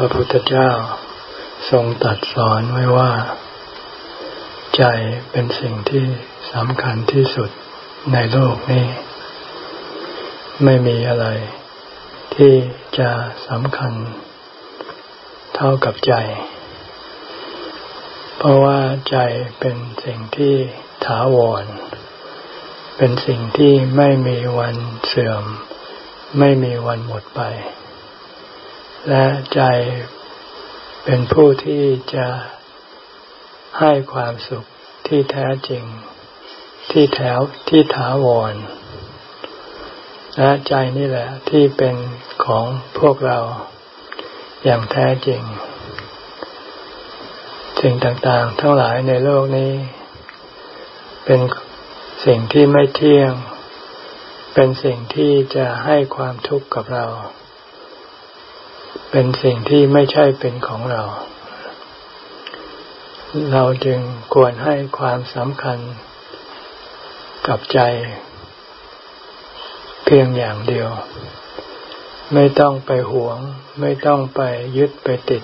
พระพุทธเจ้าทรงตัดสอนไว้ว่า ใจเป็นสิ่งที่สำคัญที่สุดในโลกนี้ ไม่มีอะไร ที่จะสำคัญ เท่ากับใจ เพราะว่าใจเป็นสิ่งที่ถาวร เป็นสิ่งที่ไม่มีวันเสื่อม ไม่มีวันหมดไป และใจเป็นผู้ที่จะให้ความสุขที่แท้จริง ที่แถวที่ถาวร และใจนี่แหละที่เป็นของพวกเราอย่างแท้จริง สิ่งต่างๆ ทั้งหลายในโลกนี้ เป็นสิ่งที่ไม่เที่ยง เป็นสิ่งที่จะให้ความทุกข์กับเรา เป็นสิ่งที่ไม่ใช่เป็นของเรา เราจึงควรให้ความสำคัญกับใจ เพียงอย่างเดียว ไม่ต้องไปหวง ไม่ต้องไปยึดไปติด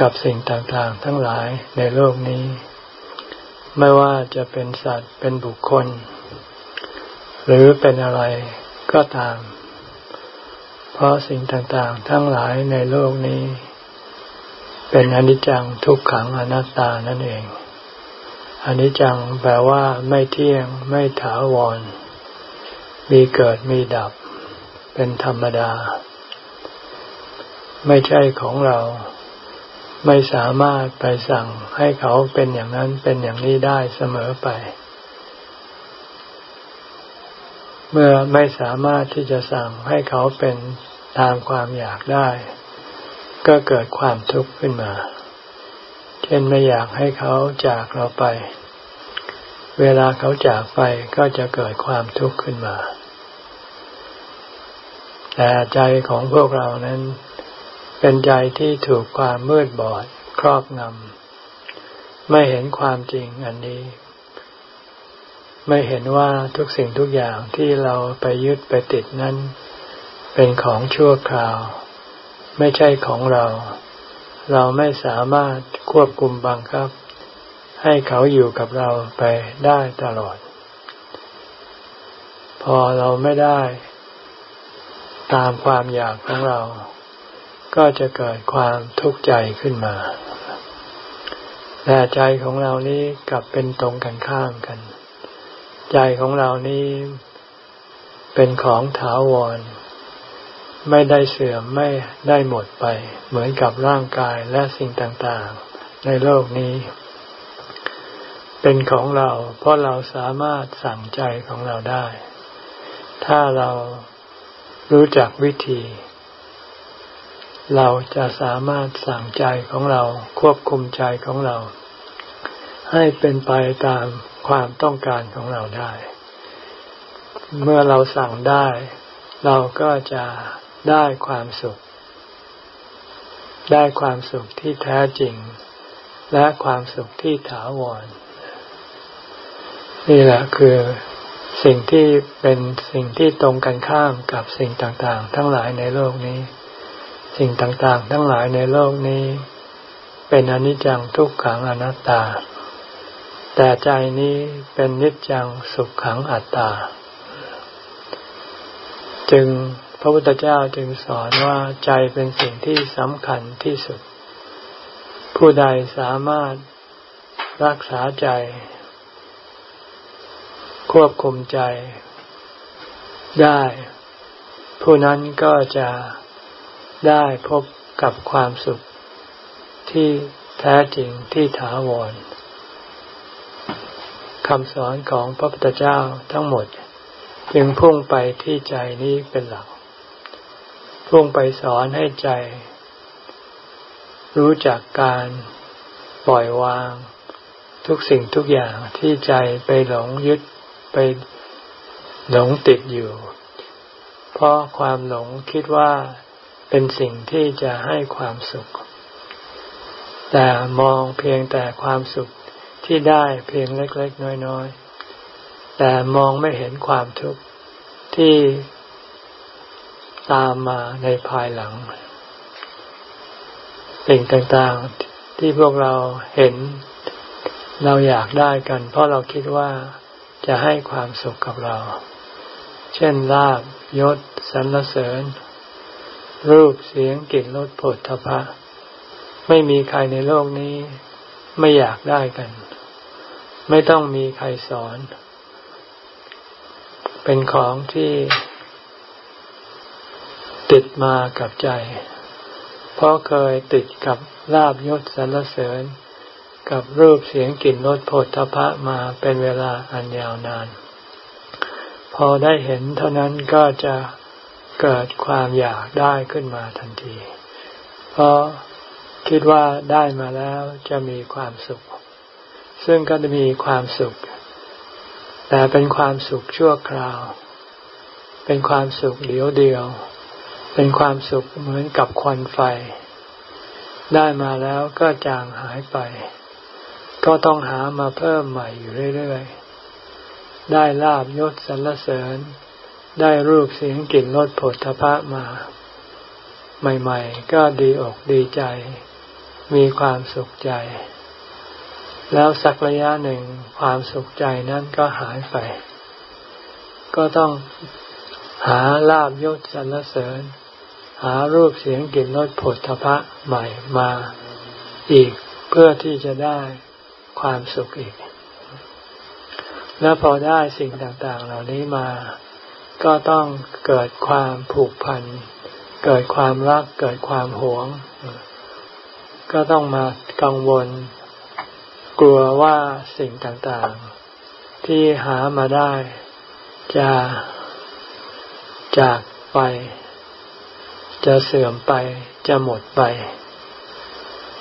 กับสิ่งต่างๆ ทั้งหลายในโลกนี้ ไม่ว่าจะเป็นสัตว์เป็นบุคคล หรือเป็นอะไรก็ตาม เพราะสิ่งต่างๆ ทั้งหลายในโลกนี้ เป็นอนิจจังทุกขังอนัตตานั่นเองอนิจจังแปลว่าไม่เที่ยงไม่ถาวร มีเกิดมีดับ เป็นธรรมดา ไม่ใช่ของเรา ไม่สามารถไปสั่งให้เขาเป็นอย่างนั้นเป็นอย่างนี้ได้เสมอไป เมื่อไม่สามารถที่จะสั่งให้เขาเป็น ตามความอยากได้ ก็เกิดความทุกข์ขึ้นมา เช่นไม่อยากให้เขาจากเราไป เวลาเขาจากไปก็จะเกิดความทุกข์ขึ้นมา แต่ใจของพวกเรานั้น เป็นใจที่ถูกความมืดบอดครอบงำไม่เห็นความจริงอันนี้ไม่เห็นว่าทุกสิ่งทุกอย่างที่เราไปยึดไปติดนั้น เป็นของชั่วคราว ไม่ใช่ของเรา เราไม่สามารถควบคุมบังคับ ให้เขาอยู่กับเราไปได้ตลอด พอเราไม่ได้ ตามความอยากของเรา ก็จะเกิดความทุกข์ใจขึ้นมาแต่ใจของเรานี้กลับเป็นตรงกันข้ามกัน ใจของเรานี้เป็นของถาวร ไม่ได้เสื่อมไม่ได้หมดไป เหมือนกับร่างกายและสิ่งต่างๆ ในโลกนี้ เป็นของเรา เพราะเราสามารถสั่งใจของเราได้ ถ้าเรารู้จักวิธี เราจะสามารถสั่งใจของเราควบคุมใจของเรา ให้เป็นไปตามความต้องการของเราได้ เมื่อเราสั่งได้ เราก็จะ ได้ความสุข ได้ความสุขที่แท้จริง และความสุขที่ถาวร นี่แหละคือสิ่งที่เป็นสิ่งที่ตรงกันข้ามกับสิ่งต่างๆ ทั้งหลายในโลกนี้ สิ่งต่างๆ ทั้งหลายในโลกนี้ เป็นอนิจจังทุกขังอนัตตา แต่ใจนี้เป็นนิจจังสุขขังอัตตา จึง พระพุทธเจ้าจึงสอนว่าใจเป็นสิ่งที่สำคัญที่สุด ผู้ใดสามารถรักษาใจ ควบคุมใจได้ ผู้นั้นก็จะได้พบกับความสุขที่แท้จริงที่ถาวรคำสอนของพระพุทธเจ้าทั้งหมด จึงพุ่งไปที่ใจนี้เป็นหลัก พุ่งไปสอนให้ใจ รู้จักการปล่อยวาง ทุกสิ่งทุกอย่างที่ใจไปหลงยึดไปหลงติดอยู่ เพราะความหลงคิดว่าเป็นสิ่งที่จะให้ความสุข แต่มองเพียงแต่ความสุขที่ได้เพียงเล็ก ๆ น้อย ๆ แต่มองไม่เห็นความทุกข์ที่ ตามมาในภายหลัง สิ่งต่างๆที่พวกเราเห็นเราอยากได้กัน เพราะเราคิดว่าจะให้ความสุขกับเรา เช่นลาบยศสรรเสริญ รูปเสียงกลิ่นรสผลทพะ ไม่มีใครในโลกนี้ ไม่อยากได้กัน ไม่ต้องมีใครสอน เป็นของที่ ติดมากับใจ เพราะเคยติดกับลาบยศสรรเสริญ กับรูปเสียงกลิ่นรสโผฏฐพะมาเป็นเวลาอันยาวนาน พอได้เห็นเท่านั้นก็จะเกิดความอยากได้ขึ้นมาทันที เพราะคิดว่าได้มาแล้วจะมีความสุข ซึ่งก็จะมีความสุข แต่เป็นความสุขชั่วคราว เป็นความสุขเดียวเดียว เป็นความสุขเหมือนกับควันไฟ ได้มาแล้วก็จางหายไป ก็ต้องหามาเพิ่มใหม่อยู่เรื่อยๆ ได้ลาบยศสรรเสริญ ได้รูปเสียงกลิ่นรสผลทพะมา ใหม่ๆ ก็ดีอกดีใจ มีความสุขใจ แล้วสักระยะหนึ่งความสุขใจนั้นก็หายไป ก็ต้องหาลาบยศสรรเสริญ หารูปเสียงกลิ่นรสผลทพะใหม่มาอีกเพื่อที่จะได้ความสุขอีก แล้วพอได้สิ่งต่างๆ เหล่านี้มาก็ต้องเกิดความผูกพัน เกิดความรัก เกิดความหวง ก็ต้องมากังวล กลัวว่าสิ่งต่างๆ ที่หามาได้จะจากไป จะเสื่อมไปจะหมดไป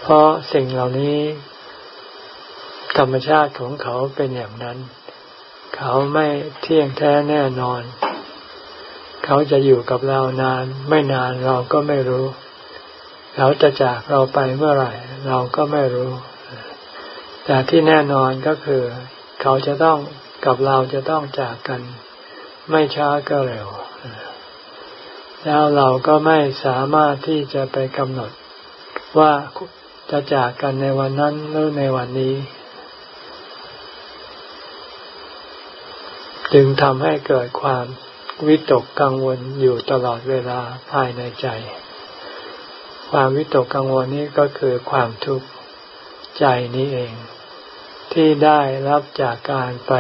เพราะสิ่งเหล่านี้ ธรรมชาติของเขาเป็นอย่างนั้น เขาไม่เที่ยงแท้แน่นอน เขาจะอยู่กับเรานาน ไม่นานเราก็ไม่รู้ เขาจะจากเราไปเมื่อไหร่ เราก็ไม่รู้ แต่ที่แน่นอนก็คือ เขาจะต้องกับเราจะต้องจากกัน ไม่ช้าก็เร็ว แล้วเราก็ไม่สามารถที่จะไปกำหนด ว่าจะจากกันในวันนั้นหรือในวันนี้ จึงทำให้เกิดความวิตกกังวลอยู่ตลอดเวลาภายในใจ ความวิตกกังวลนี้ก็คือความทุกข์ใจนี้เอง ที่ได้รับจากการไป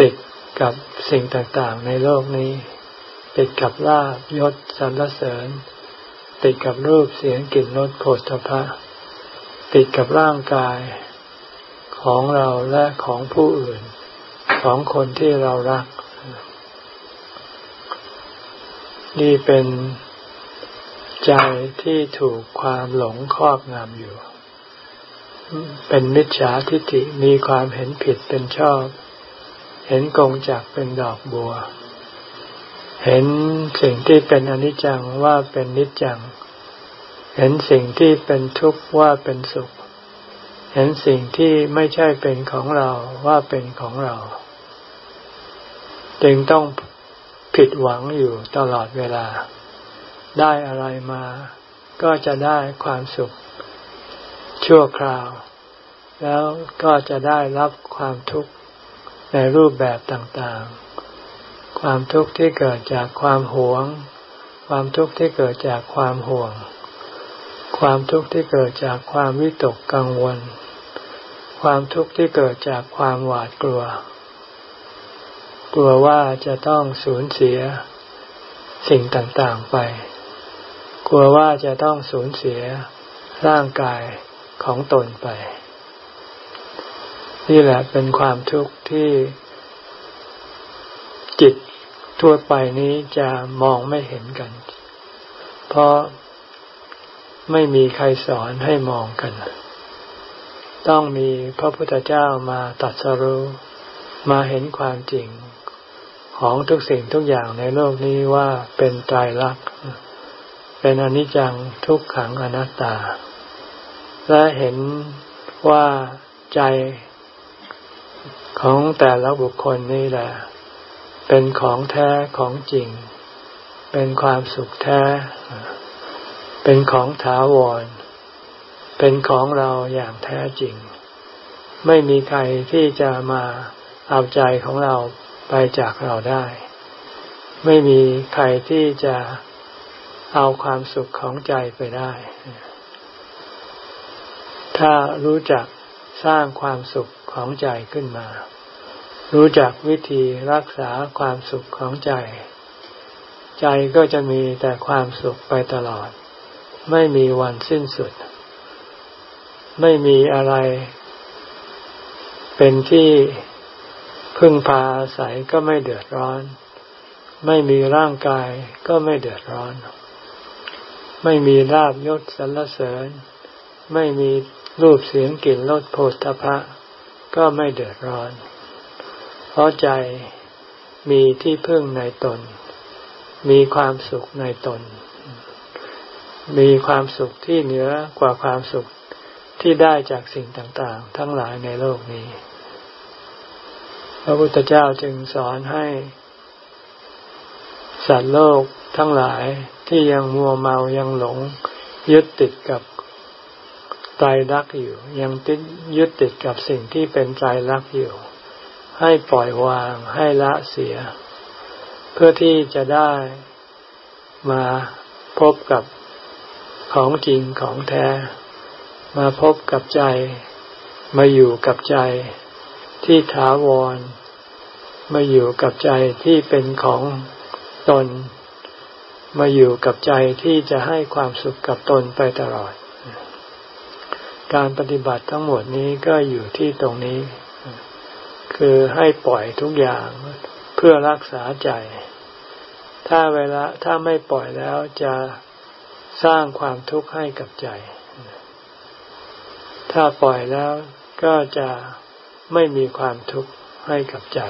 ติดกับสิ่งต่างๆในโลกนี้ ติดกับลาบยศสรรเสริญ ติดกับรูปเสียงกลิ่นรสโผฏฐพะ ติดกับร่างกาย ของเราและของผู้อื่น ของคนที่เรารัก นี่เป็นใจที่ถูกความหลงครอบงำอยู่ เป็นมิจฉาทิฏฐิมีความเห็นผิดเป็นชอบ เห็นกงจากเป็นดอกบัว เห็นสิ่งที่เป็นอนิจจังว่าเป็นนิจจัง เห็นสิ่งที่เป็นทุกข์ว่าเป็นสุข เห็นสิ่งที่ไม่ใช่เป็นของเราว่าเป็นของเรา จึงต้องผิดหวังอยู่ตลอดเวลา ได้อะไรมาก็จะได้ความสุข ชั่วคราว แล้วก็จะได้รับความทุกข์ในรูปแบบต่างๆ ความทุกข์ที่เกิดจากความหวง ความทุกข์ที่เกิดจากความห่วง ความทุกข์ที่เกิดจากความวิตกกังวล ความทุกข์ที่เกิดจากความหวาดกลัว กลัวว่าจะต้องสูญเสียสิ่งต่างๆไป กลัวว่าจะต้องสูญเสียร่างกายของตนไป นี่แหละเป็นความทุกข์ที่ จิตทั่วไปนี้จะมองไม่เห็นกัน เพราะไม่มีใครสอนให้มองกัน ต้องมีพระพุทธเจ้ามาตัดสรู้มาเห็นความจริงของทุกสิ่งทุกอย่างในโลกนี้ว่าเป็นตายรัก เป็นอนิจจังทุกขังอนัตตา และเห็นว่าใจของแต่ละบุคคลนี่แหละ เป็นของแท้ของจริง เป็นความสุขแท้ เป็นของถาวร เป็นของเราอย่างแท้จริง ไม่มีใครที่จะมาเอาใจของเราไปจากเราได้ ไม่มีใครที่จะเอาความสุขของใจไปได้ ถ้ารู้จักสร้างความสุขของใจขึ้นมา รู้จักวิธีรักษาความสุขของใจ ใจก็จะมีแต่ความสุขไปตลอด ไม่มีวันสิ้นสุด ไม่มีอะไร เป็นที่พึ่งพาอาศัยก็ไม่เดือดร้อน ไม่มีร่างกายก็ไม่เดือดร้อน ไม่มีลาบยศสรรเสริญ ไม่มีรูปเสียงกลิ่นรสโผฏฐพะก็ไม่เดือดร้อน เพราะใจมีที่พึ่งในตน มีความสุขในตน มีความสุขที่เหนือกว่าความสุขที่ได้จากสิ่งต่างๆ ทั้งหลายในโลกนี้ พระพุทธเจ้าจึงสอนให้สัตว์โลกทั้งหลายที่ยังมัวเมายังหลง ยึดติดกับใจรักอยู่ ยังติดยึดติดกับสิ่งที่เป็นใจรักอยู่ ให้ปล่อยวางให้ละเสีย เพื่อที่จะได้มาพบกับของจริงของแท้ มาพบกับใจ มาอยู่กับใจที่ถาวร มาอยู่กับใจที่เป็นของตน มาอยู่กับใจที่จะให้ความสุขกับตนไปตลอด การปฏิบัติทั้งหมดนี้ก็อยู่ที่ตรงนี้ คือให้ปล่อยทุกอย่างเพื่อรักษาใจ ถ้าเวลาถ้าไม่ปล่อยแล้วจะสร้างความทุกข์ให้กับใจ ถ้าปล่อยแล้วก็จะไม่มีความทุกข์ให้กับใจ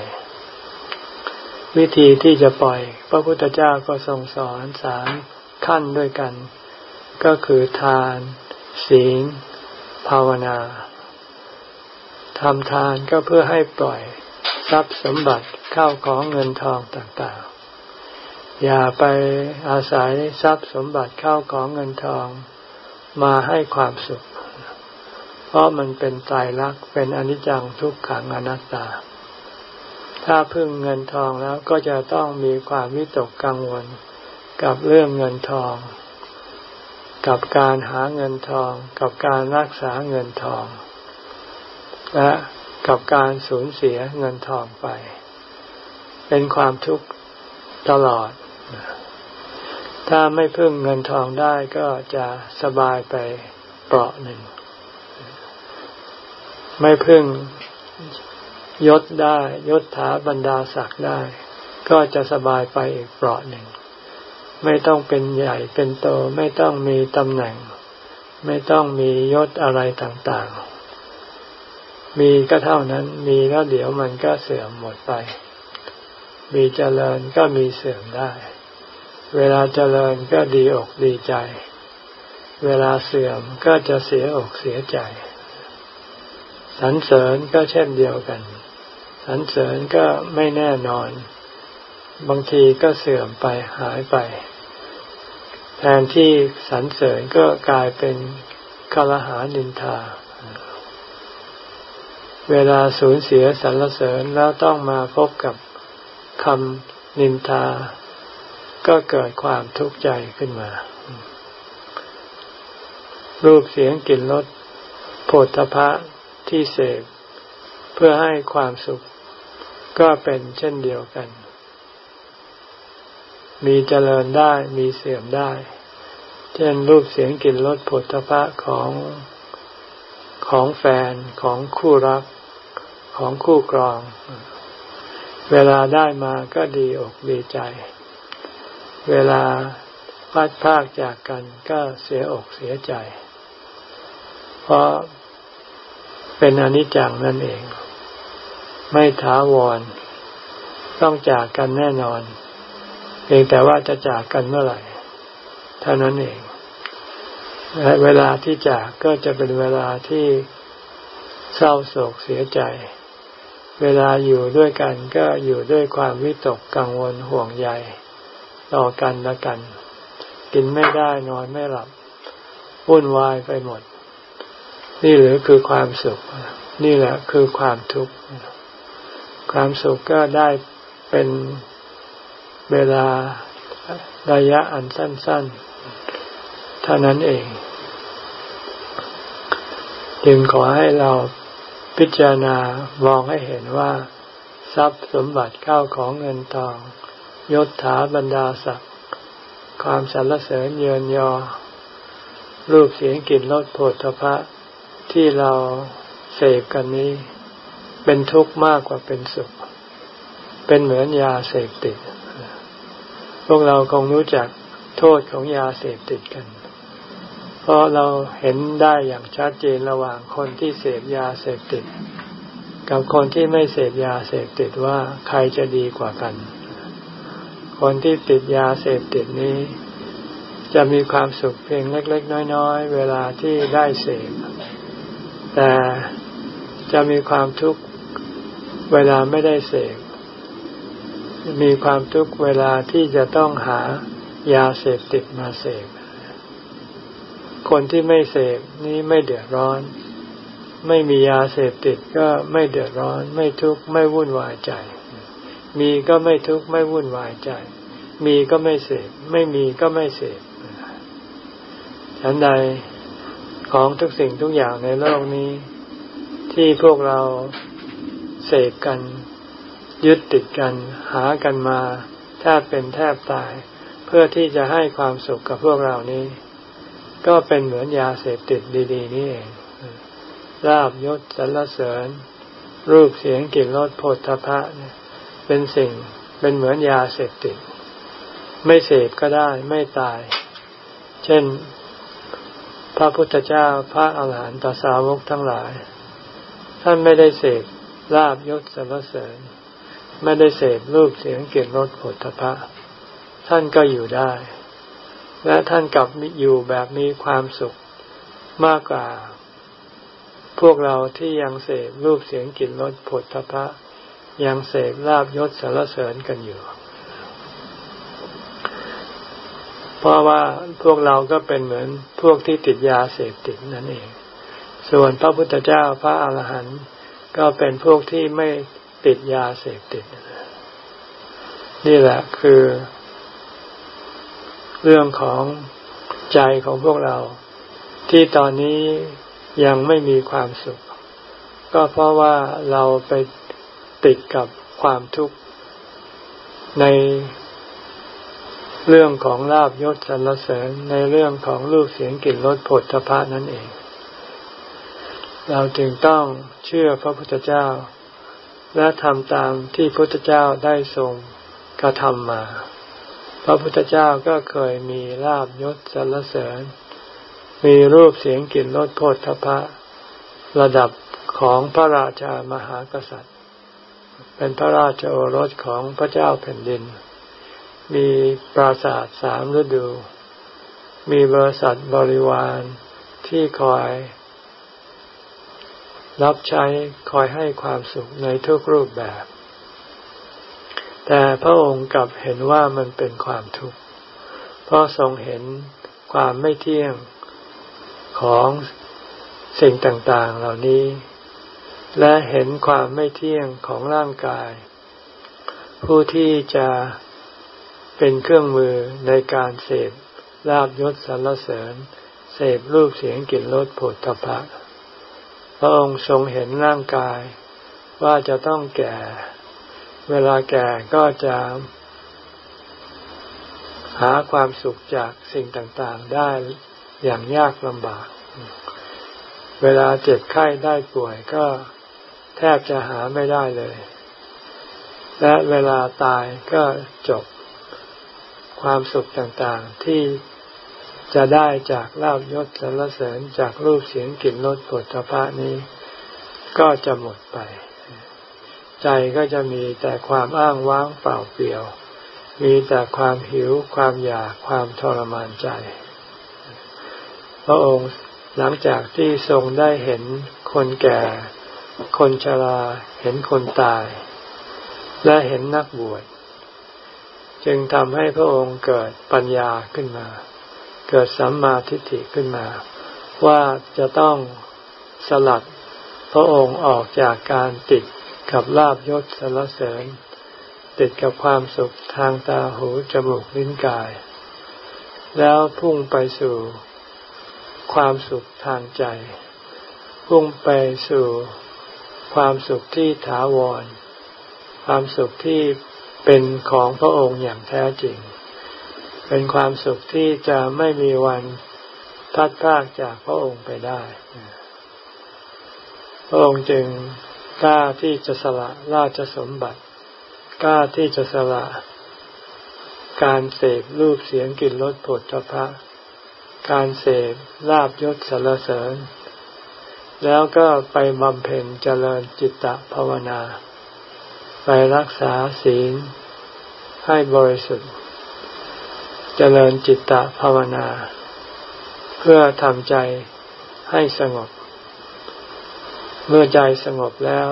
วิธีที่จะปล่อย พระพุทธเจ้าก็ทรงสอนสามขั้นด้วยกัน ก็คือทาน ศีล ภาวนา ทำทานก็เพื่อให้ปล่อยทรัพย์สมบัติเข้าของเงินทองต่างๆ อย่าไปอาศัยทรัพย์สมบัติเข้าของเงินทองมาให้ความสุข เพราะมันเป็นตายรักเป็นอนิจจังทุกขังอนัตตา ถ้าพึ่งเงินทองแล้วก็จะต้องมีความวิตกกังวลกับเรื่องเงินทอง กับการหาเงินทอง กับการรักษาเงินทอง และกับการสูญเสียเงินทองไป เป็นความทุกข์ตลอด ถ้าไม่พึ่งเงินทองได้ก็จะสบายไปเปราะหนึ่ง ไม่พึ่งยศได้ยศถาบรรดาศักดิ์ได้ ก็จะสบายไปอีกเปราะหนึ่ง ไม่ต้องเป็นใหญ่เป็นโต ไม่ต้องมีตำแหน่ง ไม่ต้องมียศอะไรต่างๆ มีก็เท่านั้น มีแล้วเดี๋ยวมันก็เสื่อมหมดไป มีเจริญก็มีเสื่อมได้ เวลาเจริญก็ดีอกดีใจ เวลาเสื่อมก็จะเสียอกเสียใจสรรเสริญก็เช่นเดียวกันสรรเสริญก็ไม่แน่นอน บางทีก็เสื่อมไปหายไป แทนที่สรรเสริญก็กลายเป็นคารหานินทา เวลาสูญเสียสรรเสริญแล้วต้องมาพบกับคำนินทา ก็เกิดความทุกข์ใจขึ้นมา รูปเสียงกลิ่นรสโผฏฐพะที่เสพเพื่อให้ความสุข ก็เป็นเช่นเดียวกัน มีเจริญได้มีเสื่อมได้ เช่นรูปเสียงกลิ่นรสผลตภะของของแฟนของคู่รัก ของคู่ครอง เวลาได้มาก็ดีอกดีใจ เวลาพัดพากจากกันก็เสียอกเสียใจ เพราะเป็นอนิจจังนั่นเอง ไม่ท้าวร ต้องจากกันแน่นอนเพียงแต่ว่าจะจากกันเมื่อไหร่เท่านั้นเองและเวลาที่จากก็จะเป็นเวลาที่เศร้าโศกเสียใจ เวลาอยู่ด้วยกันก็อยู่ด้วยความวิตกกังวลห่วงใยต่อกันและกัน กินไม่ได้นอนไม่หลับวุ่นวายไปหมด นี่หรือคือความสุข นี่แหละคือความทุกข์ความสุขก็ได้เป็นเวลาระยะอันสั้น ๆ เท่านั้นเอง จึงขอให้เรา พิจารณามองให้เห็นว่า ทรัพย์สมบัติเข้าของเงินทองยศถาบรรดาศักดิ์ความสรรเสริญเยินยอ รูปเสียงกลิ่นรสโผฏฐพะที่เราเสพกันนี้ เป็นทุกข์มากกว่าเป็นสุข เป็นเหมือนยาเสพติด พวกเราคงรู้จักโทษของยาเสพติดกัน เพราะเราเห็นได้อย่างชัดเจนระหว่างคนที่เสพยาเสพติด กับคนที่ไม่เสพยาเสพติดว่าใครจะดีกว่ากัน คนที่ติดยาเสพติดนี้ จะมีความสุขเพียงเล็ก ๆ น้อยๆ เวลาที่ได้เสพ แต่จะมีความทุกข์เวลาไม่ได้เสพ มีความทุกข์เวลาที่จะต้องหายาเสพติดมาเสพ คนที่ไม่เสพนี้ไม่เดือดร้อน ไม่มียาเสพติดก็ไม่เดือดร้อน ไม่ทุกข์ไม่วุ่นวายใจ มีก็ไม่ทุกข์ไม่วุ่นวายใจ มีก็ไม่เสพไม่มีก็ไม่เสพฉันใดของทุกสิ่งทุกอย่างในโลกนี้ ที่พวกเราเสกกัน ยึดติดกัน หากันมาแทบเป็นแทบตาย เพื่อที่จะให้ความสุขกับพวกเรานี้ ก็เป็นเหมือนยาเสพติดดีๆนี่เองลาบยศสรรเสริญ รูปเสียงกลิ่นรสโผฏฐพะเป็นสิ่งเป็นเหมือนยาเสพติด ไม่เสพก็ได้ไม่ตาย เช่น พระพุทธเจ้าพระอาหารหันตสาวกทั้งหลาย ท่านไม่ได้เสพลาบยศสรรเสริญ ไม่ได้เสพรูปเสียงเกลิ่นรสผลทพะ ท่านก็อยู่ได้ และท่านกลับอยู่แบบมีความสุขมากกว่า พวกเราที่ยังเสพรูปเสียงกลิ่นรสผลทพะ ยังเสพลาบยศสรรเสริญกันอยู่ เพราะว่าพวกเราก็เป็นเหมือนพวกที่ติดยาเสพติดนั่นเอง ส่วนพระพุทธเจ้าพระอาหารหันต์ก็เป็นพวกที่ไม่ติดยาเสพติด นี่แหละคือ เรื่องของใจของพวกเรา ที่ตอนนี้ยังไม่มีความสุข ก็เพราะว่าเราไปติดกับความทุกข์ ในเรื่องของลาบยศสรรเสริญในเรื่องของรูปเสียงกลิ่นรสผลทพะนั่นเอง เราจึงต้องเชื่อพระพุทธเจ้า และทำตามที่พระพุทธเจ้าได้ทรงกระทำมา พระพุทธเจ้าก็เคยมีลาบยศสรรเสริญ มีรูปเสียงกลิ่นรสโพธพะ ระดับของพระราชามหากษัตริย์ เป็นพระราชโอรสของพระเจ้าแผ่นดิน มีปราสาทสามฤดู มีบริษัทบริวารที่คอย รับใช้คอยให้ความสุขในทุกรูปแบบ แต่พระองค์กลับเห็นว่ามันเป็นความทุกข์ เพราะทรงเห็นความไม่เที่ยงของสิ่งต่างๆ เหล่านี้ และเห็นความไม่เที่ยงของร่างกาย ผู้ที่จะเป็นเครื่องมือในการเสพลาบยศสรรเสริญ เสพรูปเสียงกลิ่นรสผลตภะพระองค์ทรงเห็นร่างกายว่าจะต้องแก่ เวลาแก่ก็จะหาความสุขจากสิ่งต่างๆได้อย่างยากลำบาก เวลาเจ็บไข้ได้ป่วยก็แทบจะหาไม่ได้เลย และเวลาตายก็จบความสุขต่างๆที่จะได้จากลาบยศสรรเสริญจากรูปเสียงกลิ่นรสผลพระนี้ ก็จะหมดไป ใจก็จะมีแต่ความอ้างว้างเปล่าเปลี่ยว มีแต่ความหิว ความอยาก ความทรมานใจ พระองค์หลังจากที่ทรงได้เห็นคนแก่ คนชราเห็นคนตาย และเห็นนักบวช จึงทำให้พระองค์เกิดปัญญาขึ้นมา เกิดสัมมาทิฏฐิขึ้นมา ว่าจะต้องสลัดพระองค์ออกจากการติด กับลาบยศสรรเสริญ ติดกับความสุขทางตาหูจมูกลิ้นกาย แล้วพุ่งไปสู่ความสุขทางใจ พุ่งไปสู่ความสุขที่ถาวร ความสุขที่เป็นของพระองค์อย่างแท้จริง เป็นความสุขที่จะไม่มีวันพัดพากจากพระองค์ไปได้ พระองค์จึง กล้าที่จะสละราชสมบัติ กล้าที่จะสละการเสพรูปเสียงกลิ่นรสผลพระการเสพลาบยศสารเสริญ แล้วก็ไปบำเพ็ญเจริญจิตตภาวนา ไปรักษาศีลให้บริสุทธิ์ เจริญจิตตภาวนา เพื่อทำใจให้สงบ เมื่อใจสงบแล้ว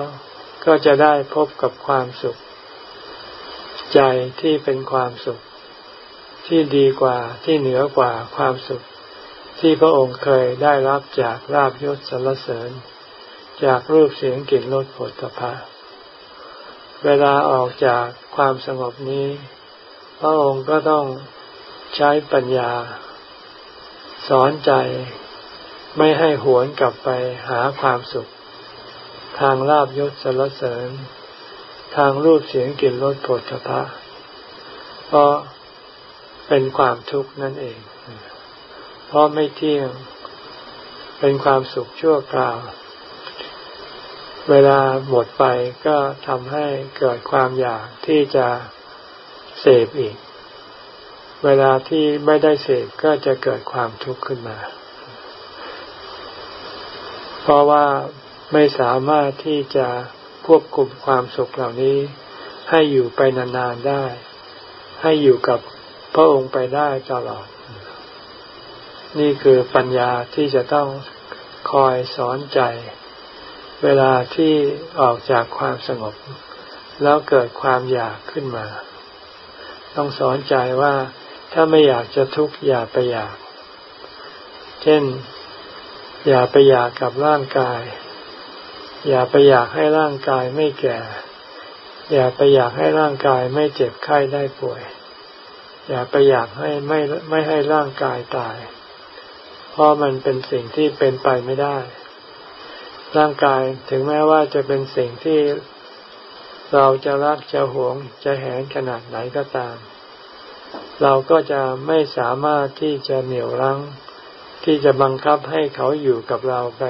ก็จะได้พบกับความสุข ใจที่เป็นความสุข ที่ดีกว่าที่เหนือกว่าความสุข ที่พระองค์เคยได้รับจากลาบยศสรรเสริญ จากรูปเสียงกลิ่นรสผลตภะเวลาออกจากความสงบนี้ พระองค์ก็ต้องใช้ปัญญา สอนใจไม่ให้หวนกลับไปหาความสุข ทางลาบยศสรรเสริญ ทางรูปเสียงกลิ่นรสผลตภะเพราะเป็นความทุกข์นั่นเอง เพราะไม่เที่ยง เป็นความสุขชั่วคราว เวลาหมดไปก็ทำให้เกิดความอยากที่จะเสพอีก เวลาที่ไม่ได้เสพก็จะเกิดความทุกข์ขึ้นมา เพราะว่า ไม่สามารถที่จะควบคุมความสุขเหล่านี้ ให้อยู่ไปนานๆได้ ให้อยู่กับพระองค์ไปได้ตลอด นี่คือปัญญาที่จะต้องคอยสอนใจ เวลาที่ออกจากความสงบ แล้วเกิดความอยากขึ้นมา ต้องสอนใจว่าถ้าไม่อยากจะทุกข์อย่าไปอยาก เช่น อย่าไปอยากกับร่างกาย อย่าไปอยากให้ร่างกายไม่แก่ อย่าไปอยากให้ร่างกายไม่เจ็บไข้ได้ป่วย อย่าไปอยากให้ไม่ไม่ให้ร่างกายตาย เพราะมันเป็นสิ่งที่เป็นไปไม่ได้ ร่างกายถึงแม้ว่าจะเป็นสิ่งที่เราจะรักจะหวงจะแหนขนาดไหนก็ตาม เราก็จะไม่สามารถที่จะเหนี่ยวรั้ง ที่จะบังคับให้เขาอยู่กับเราไป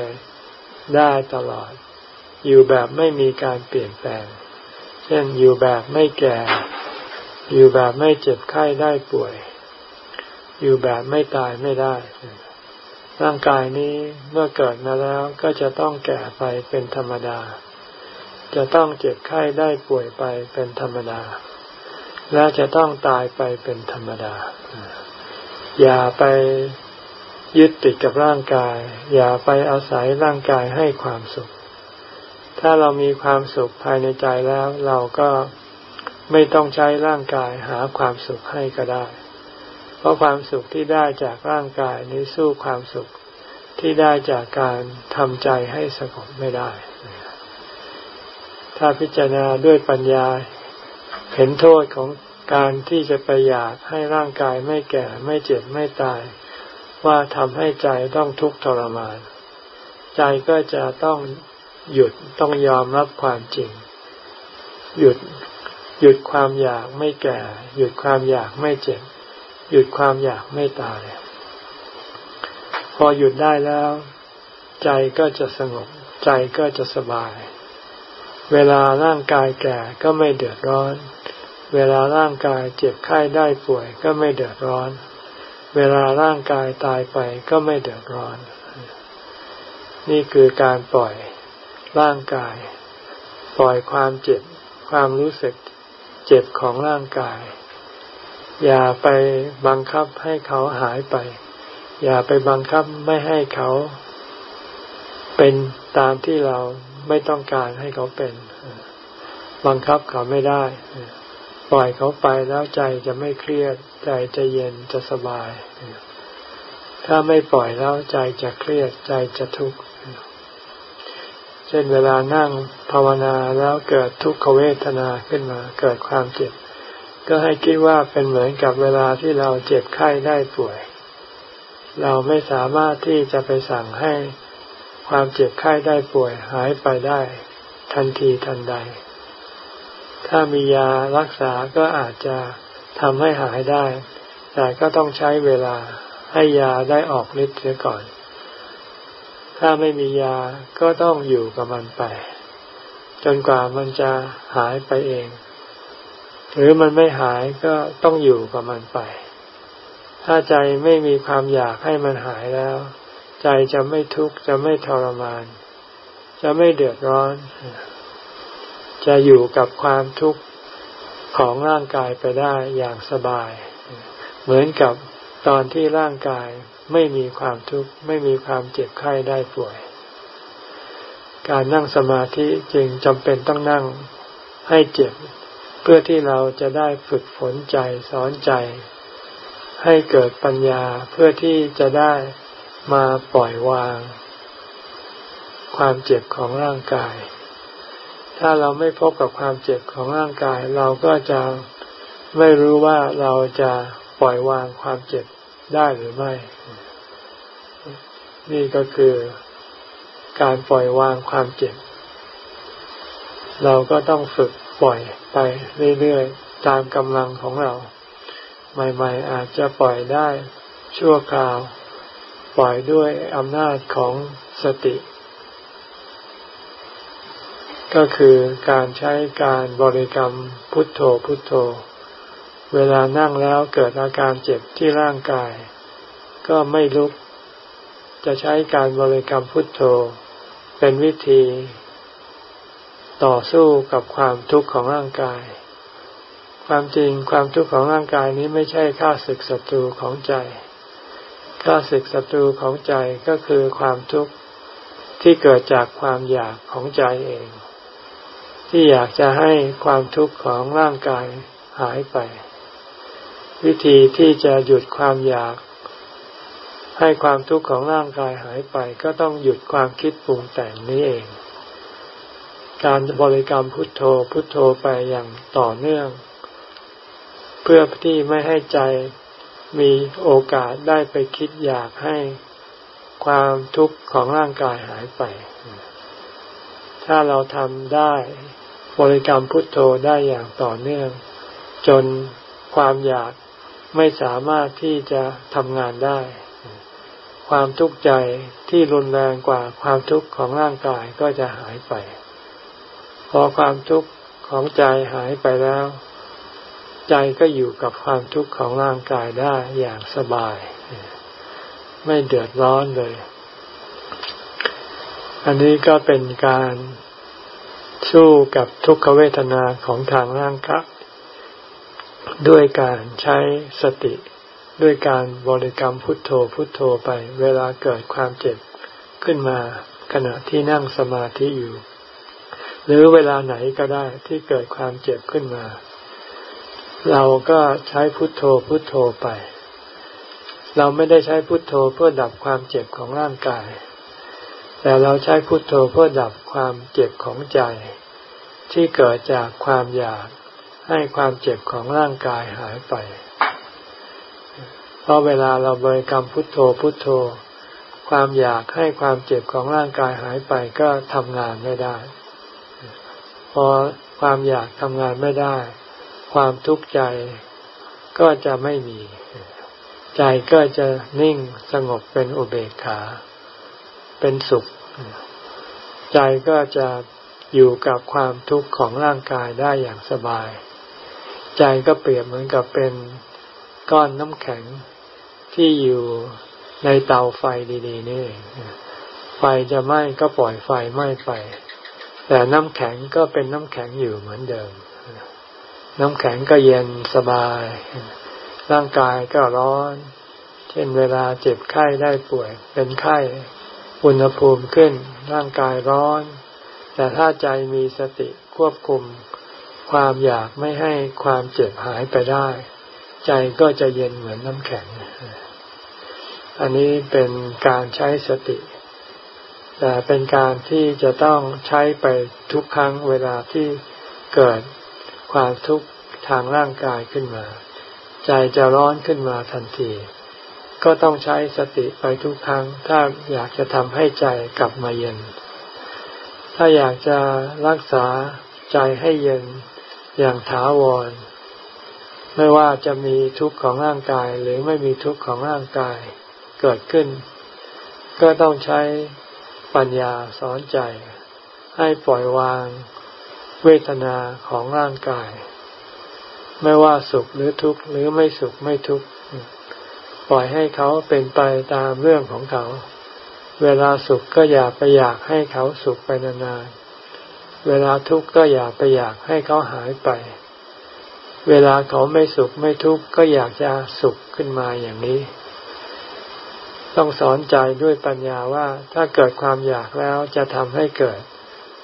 ได้ตลอด อยู่แบบไม่มีการเปลี่ยนแปลง เช่นอยู่แบบไม่แก่ อยู่แบบไม่เจ็บไข้ได้ป่วย อยู่แบบไม่ตายไม่ได้ ร่างกายนี้เมื่อเกิดมาแล้วก็จะต้องแก่ไปเป็นธรรมดา จะต้องเจ็บไข้ได้ป่วยไปเป็นธรรมดา และจะต้องตายไปเป็นธรรมดา อย่าไปยึดติดกับร่างกาย อย่าไปอาศัยร่างกายให้ความสุข ถ้าเรามีความสุขภายในใจแล้ว เราก็ไม่ต้องใช้ร่างกายหาความสุขให้ก็ได้ เพราะความสุขที่ได้จากร่างกายนี้สู้ความสุขที่ได้จากการทำใจให้สงบไม่ได้ ถ้าพิจารณาด้วยปัญญาเห็นโทษของการที่จะไปอยากให้ร่างกายไม่แก่ไม่เจ็บไม่ตาย ว่าทำให้ใจต้องทุกข์ทรมาน ใจก็จะต้อง หยุดต้องยอมรับความจริง หยุด หยุดความอยากไม่แก่ หยุดความอยากไม่เจ็บ หยุดความอยากไม่ตาย พอหยุดได้แล้ว ใจก็จะสงบ ใจก็จะสบาย เวลาร่างกายแก่ก็ไม่เดือดร้อน เวลาร่างกายเจ็บไข้ได้ป่วยก็ไม่เดือดร้อน เวลาร่างกายตายไปก็ไม่เดือดร้อน นี่คือการปล่อย ร่างกาย ปล่อยความเจ็บ ความรู้สึก เจ็บของร่างกาย อย่าไปบังคับให้เขาหายไป อย่าไปบังคับไม่ให้เขา เป็นตามที่เราไม่ต้องการให้เขาเป็น บังคับเขาไม่ได้ ปล่อยเขาไปแล้วใจจะไม่เครียด ใจจะเย็นจะสบาย ถ้าไม่ปล่อยแล้วใจจะเครียดใจจะทุกข์ เช่นเวลานั่งภาวนาแล้วเกิดทุกขเวทนาขึ้นมา เกิดความเจ็บ ก็ให้คิดว่าเป็นเหมือนกับเวลาที่เราเจ็บไข้ได้ป่วย เราไม่สามารถที่จะไปสั่งให้ความเจ็บไข้ได้ป่วยหายไปได้ ทันทีทันใด ถ้ามียารักษาก็อาจจะทำให้หายได้ แต่ก็ต้องใช้เวลาให้ยาได้ออกฤทธิ์เสียก่อน ถ้าไม่มียาก็ต้องอยู่กับมันไป จนกว่ามันจะหายไปเอง หรือมันไม่หายก็ต้องอยู่กับมันไป ถ้าใจไม่มีความอยากให้มันหายแล้ว ใจจะไม่ทุกข์จะไม่ทรมาน จะไม่เดือดร้อน จะอยู่กับความทุกข์ของร่างกายไปได้อย่างสบาย เหมือนกับตอนที่ร่างกาย ไม่มีความทุกข์ไม่มีความเจ็บไข้ได้ป่วย การนั่งสมาธิจึงจำเป็นต้องนั่งให้เจ็บ เพื่อที่เราจะได้ฝึกฝนใจสอนใจ ให้เกิดปัญญาเพื่อที่จะได้มาปล่อยวาง ความเจ็บของร่างกาย ถ้าเราไม่พบกับความเจ็บของร่างกาย เราก็จะไม่รู้ว่าเราจะปล่อยวางความเจ็บได้หรือไม่ นี่ก็คือการปล่อยวางความเจ็บ เราก็ต้องฝึกปล่อยไปเรื่อยๆ ตามกำลังของเรา ใหม่ๆ อาจจะปล่อยได้ชั่วคราว ปล่อยด้วยอำนาจของสติ ก็คือการใช้การบริกรรมพุทโธพุทโธ เวลานั่งแล้วเกิดอาการเจ็บที่ร่างกาย ก็ไม่ลุก จะใช้การบริกรรมพุทโธ เป็นวิธี ต่อสู้กับความทุกข์ของร่างกาย ความจริงความทุกข์ของร่างกายนี้ไม่ใช่ข้าศึกศัตรูของใจข้าศึกศัตรูของใจก็คือความทุกข์ที่เกิดจากความอยากของใจเอง ที่อยากจะให้ความทุกข์ของร่างกายหายไป วิธีที่จะหยุดความอยาก ให้ความทุกข์ของร่างกายหายไป ก็ต้องหยุดความคิดปรุงแต่งนี้เอง การบริกรรมพุทโธพุทโธไปอย่างต่อเนื่อง เพื่อที่ไม่ให้ใจมีโอกาสได้ไปคิดอยากให้ความทุกข์ของร่างกายหายไป ถ้าเราทำได้บริกรรมพุทโธได้อย่างต่อเนื่อง จนความอยากไม่สามารถที่จะทำงานได้ ความทุกข์ใจที่รุนแรงกว่าความทุกข์ของร่างกายก็จะหายไป พอความทุกข์ของใจหายไปแล้ว ใจก็อยู่กับความทุกข์ของร่างกายได้อย่างสบาย ไม่เดือดร้อนเลย อันนี้ก็เป็นการสู้กับทุกขเวทนาของทางร่างกายด้วยการใช้สติ ด้วยการบริกรรมพุทโธพุทโธไป เวลาเกิดความเจ็บขึ้นมาขณะที่นั่งสมาธิอยู่ หรือเวลาไหนก็ได้ที่เกิดความเจ็บขึ้นมา เราก็ใช้พุทโธพุทโธไป เราไม่ได้ใช้พุทโธเพื่อดับความเจ็บของร่างกาย แต่เราใช้พุทโธเพื่อดับความเจ็บของใจ ที่เกิดจากความอยากให้ความเจ็บของร่างกายหายไป เพราะเวลาเราบริกรรมพุทโธพุทโธ ความอยากให้ความเจ็บของร่างกายหายไปก็ทำงานไม่ได้ พอความอยากทำงานไม่ได้ ความทุกข์ใจก็จะไม่มี ใจก็จะนิ่งสงบเป็นอุเบกขา เป็นสุข ใจก็จะอยู่กับความทุกข์ของร่างกายได้อย่างสบาย ใจก็เปรียบเหมือนกับเป็นก้อนน้ำแข็ง ที่อยู่ในเตาไฟดีๆนี่ไฟจะไหม้ก็ปล่อยไฟไหม้ไป แต่น้ำแข็งก็เป็นน้ำแข็งอยู่เหมือนเดิม น้ำแข็งก็เย็นสบาย ร่างกายก็ร้อน เช่นเวลาเจ็บไข้ได้ป่วย เป็นไข้อุณหภูมิขึ้น ร่างกายร้อน แต่ถ้าใจมีสติควบคุมความอยากไม่ให้ความเจ็บหายไปได้ ใจก็จะเย็นเหมือนน้ำแข็ง อันนี้เป็นการใช้สติ แต่เป็นการที่จะต้องใช้ไปทุกครั้งเวลาที่เกิดความทุกข์ทางร่างกายขึ้นมา ใจจะร้อนขึ้นมาทันที ก็ต้องใช้สติไปทุกครั้ง ถ้าอยากจะทำให้ใจกลับมาเย็น ถ้าอยากจะรักษาใจให้เย็นอย่างถาวร ไม่ว่าจะมีทุกข์ของร่างกายหรือไม่มีทุกข์ของร่างกายเกิดขึ้น ก็ต้องใช้ปัญญาสอนใจ ให้ปล่อยวางเวทนาของร่างกาย ไม่ว่าสุขหรือทุกข์หรือไม่สุขไม่ทุกข์ปล่อยให้เขาเป็นไปตามเรื่องของเขา เวลาสุขก็อย่าไปอยากให้เขาสุขไปนานๆเวลาทุกข์ก็อย่าไปอยากให้เขาหายไป เวลาเขาไม่สุขไม่ทุกข์ก็อยากจะสุขขึ้นมาอย่างนี้ ต้องสอนใจด้วยปัญญาว่าถ้าเกิดความอยากแล้วจะทำให้เกิด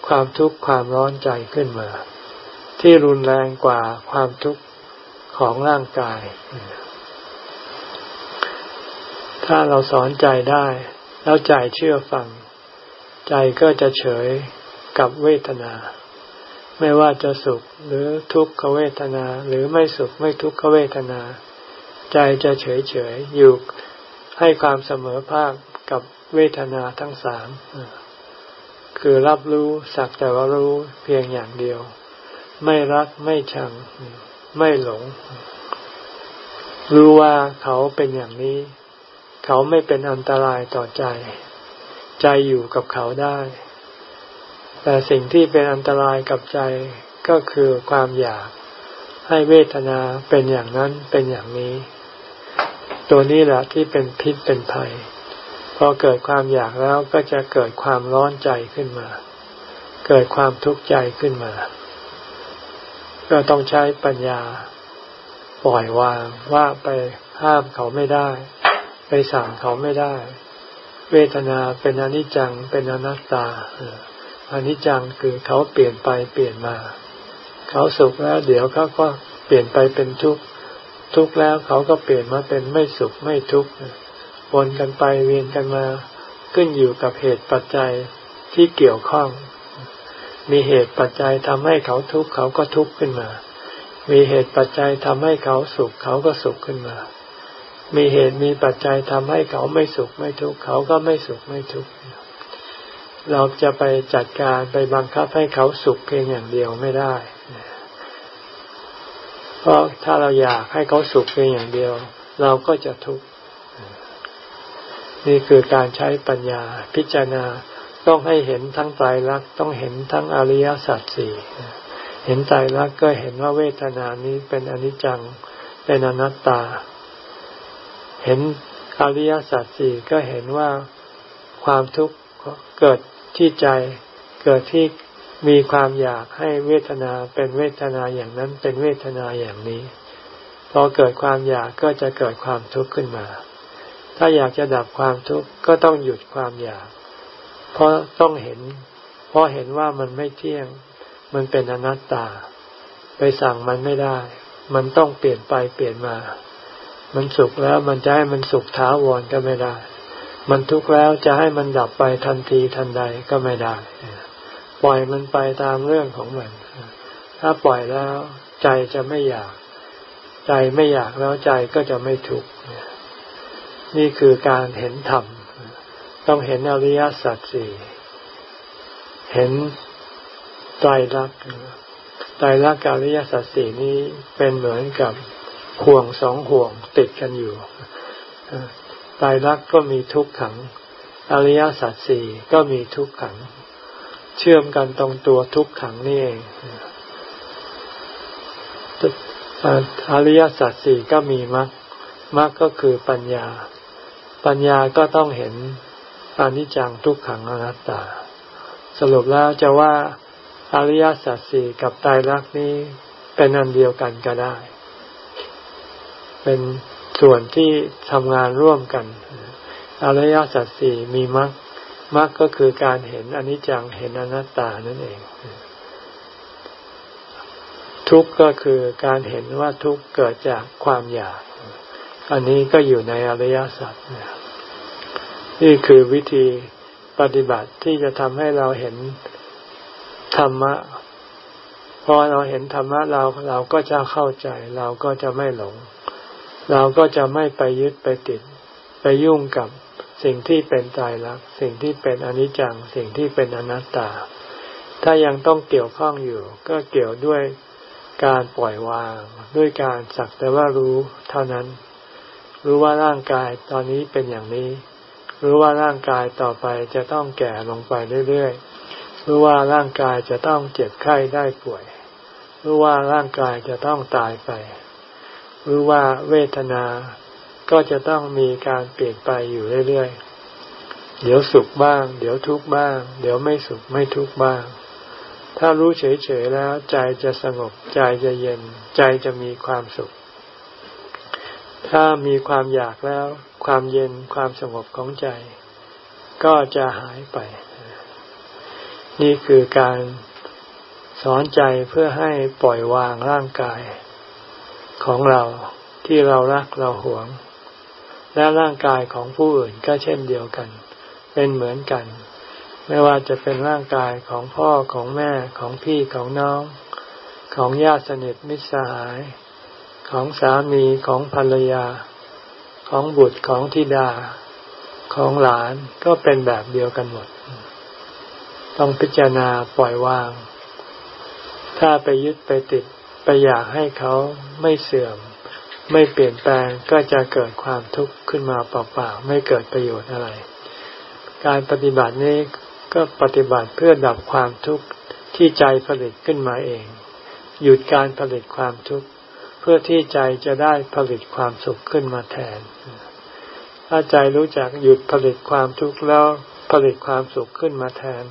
ความทุกข์ความร้อนใจขึ้นมา ที่รุนแรงกว่าความทุกข์ของร่างกาย ถ้าเราสอนใจได้ แล้วใจเชื่อฟัง ใจก็จะเฉยกับเวทนา ไม่ว่าจะสุขหรือทุกขเวทนา หรือไม่สุขไม่ทุกขเวทนา ใจจะเฉยเฉยอยู่ให้ความเสมอภาคกับเวทนาทั้งสามคือรับรู้สักแต่ว่ารู้เพียงอย่างเดียว ไม่รักไม่ชัง ไม่หลง รู้ว่าเขาเป็นอย่างนี้ เขาไม่เป็นอันตรายต่อใจ ใจอยู่กับเขาได้ แต่สิ่งที่เป็นอันตรายกับใจก็คือความอยากให้เวทนาเป็นอย่างนั้นเป็นอย่างนี้ ตัวนี้แหละที่เป็นพิษเป็นภัยพอเกิดความอยากแล้วก็จะเกิดความร้อนใจขึ้นมา เกิดความทุกข์ใจขึ้นมา ก็ต้องใช้ปัญญาปล่อยวางว่าไปห้ามเขาไม่ได้ ไปสั่งเขาไม่ได้ เวทนาเป็นอนิจจังเป็นอนัตตาอ อนิจจังคือเขาเปลี่ยนไปเปลี่ยนมา เขาสุขแล้ว เดี๋ยวเขาก็เปลี่ยนไปเป็นทุกข์ทุกข์แล้วเขาก็เปลี่ยนมาเป็นไม่สุขไม่ทุกข์วนกันไปเวียนกันมาขึ้นอยู่กับเหตุปัจจัยที่เกี่ยวข้อง มีเหตุปัจจัยทำให้เขาทุกข์เขาก็ทุกข์ขึ้นมา มีเหตุปัจจัยทำให้เขาสุขเขาก็สุขขึ้นมา มีเหตุมีปัจจัยทำให้เขาไม่สุขไม่ทุกข์เขาก็ไม่สุขไม่ทุกข์ เราจะไปจัดการไปบังคับให้เขาสุขเพียงอย่างเดียวไม่ได้ เพราะถ้าเราอยากให้เขาสุขเพียงอย่างเดียว เราก็จะทุกข์ นี่คือการใช้ปัญญาพิจารณาต้องให้เห็นทั้งไตรลักษณ์ต้องเห็นทั้งอริยสัจสี่เห็นไตรลักษณ์ก็เห็นว่าเวทนานี้เป็นอนิจจังเป็นอนัตตา เห็นอริยสัจสี่ก็เห็นว่าความทุกข์เกิด ที่ใจเกิดที่มีความอยากให้เวทนาเป็นเวทนาอย่างนั้นเป็นเวทนาอย่างนี้พอเกิดความอยากก็จะเกิดความทุกข์ขึ้นมา ถ้าอยากจะดับความทุกข์ก็ต้องหยุดความอยาก เพราะต้องเห็น เพราะเห็นว่ามันไม่เที่ยง มันเป็นอนัตตา ไปสั่งมันไม่ได้ มันต้องเปลี่ยนไปเปลี่ยนมา มันสุขแล้วมันจะให้มันสุขท้าวรก็ไม่ได้ มันทุกข์แล้วจะให้มันดับไปทันทีทันใดก็ไม่ได้ ปล่อยมันไปตามเรื่องของมัน ถ้าปล่อยแล้วใจจะไม่อยาก ใจไม่อยากแล้วใจก็จะไม่ทุกข์ นี่คือการเห็นธรรม ต้องเห็นอริยสัจสี่ เห็นไตรลักษณ์ไตรลักษณ์อริยสัจสี่นี้เป็นเหมือนกับห่วงสองห่วงติดกันอยู่ ไตรลักก็มีทุกขัง อริยสัจสี่ก็มีทุกขัง เชื่อมกันตรงตัวทุกขังนี่เองอริยสัจสี่ก็มีมรรคมรรคก็คือปัญญา ปัญญาก็ต้องเห็นอนิจจังทุกขังอนัตตา สรุปแล้วจะว่าอริยสัจสี่กับตายรักนี้เป็นอันเดียวกันก็ได้ เป็น ส่วนที่ทำงานร่วมกันอริยสัจสี่มีมรรคมรรคก็คือการเห็นอนิจจังเห็นอนัตตานั่นเอง ทุกข์ก็คือการเห็นว่าทุกข์เกิดจากความอยาก อันนี้ก็อยู่ในอริยสัจนี่คือวิธีปฏิบัติที่จะทำให้เราเห็นธรรมะพอเราเห็นธรรมะเราเราก็จะเข้าใจ เราก็จะไม่หลง เราก็จะไม่ไปยึดไปติด ไปยุ่งกับสิ่งที่เป็นตายรัก สิ่งที่เป็นอนิจจัง สิ่งที่เป็นอนัตตา ถ้ายังต้องเกี่ยวข้องอยู่ ก็เกี่ยวด้วยการปล่อยวาง ด้วยการสักแต่ว่ารู้เท่านั้น รู้ว่าร่างกายตอนนี้เป็นอย่างนี้ รู้ว่าร่างกายต่อไปจะต้องแก่ลงไปเรื่อยๆ รู้ว่าร่างกายจะต้องเจ็บไข้ได้ป่วย รู้ว่าร่างกายจะต้องตายไป รู้ว่าเวทนา ก็จะต้องมีการเปลี่ยนไปอยู่เรื่อยๆ เดี๋ยวสุขบ้าง เดี๋ยวทุกข์บ้าง เดี๋ยวไม่สุขไม่ทุกข์บ้าง ถ้ารู้เฉยๆแล้ว ใจจะสงบ ใจจะเย็น ใจจะมีความสุข ถ้ามีความอยากแล้ว ความเย็นความสงบของใจ ก็จะหายไป นี่คือการสอนใจเพื่อให้ปล่อยวางร่างกาย ของเราที่เรารักเราหวง และร่างกายของผู้อื่นก็เช่นเดียวกัน เป็นเหมือนกัน ไม่ว่าจะเป็นร่างกายของพ่อของแม่ของพี่ของน้อง ของญาติสนิทมิตรสหาย ของสามีของภรรยา ของบุตรของธิดา ของหลานก็เป็นแบบเดียวกันหมด ต้องพิจารณาปล่อยวาง ถ้าไปยึดไปติด ไปอยากให้เขาไม่เสื่อม ไม่เปลี่ยนแปลงก็จะเกิดความทุกข์ขึ้นมาเปล่าๆไม่เกิดประโยชน์อะไร การปฏิบัตินี้ก็ปฏิบัติเพื่อดับความทุกข์ที่ใจผลิตขึ้นมาเอง หยุดการผลิตความทุกข์เพื่อที่ใจจะได้ผลิตความสุขขึ้นมาแทน ถ้าใจรู้จักหยุดผลิตความทุกข์แล้วผลิตความสุขขึ้นมาแทน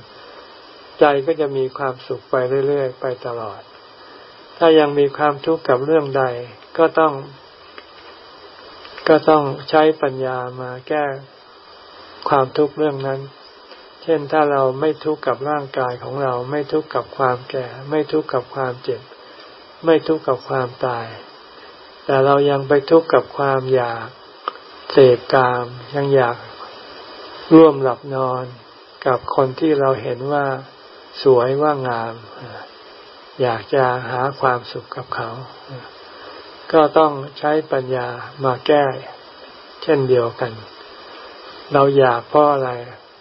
ใจก็จะมีความสุขไปเรื่อย ๆ ไปตลอด ถ้ายังมีความทุกข์กับเรื่องใด ก็ต้อง ก็ต้องใช้ปัญญามาแก้ความทุกข์เรื่องนั้น เช่นถ้าเราไม่ทุกข์กับร่างกายของเรา ไม่ทุกข์กับความแก่ ไม่ทุกข์กับความเจ็บ ไม่ทุกข์กับความตาย แต่เรายังไปทุกข์กับความอยากเสพกามยังอยากร่วมหลับนอนกับคนที่เราเห็นว่าสวยว่างาม อยากจะหาความสุขกับเขา ก็ต้องใช้ปัญญามาแก้ เช่นเดียวกัน เราอยากเพราะอะไร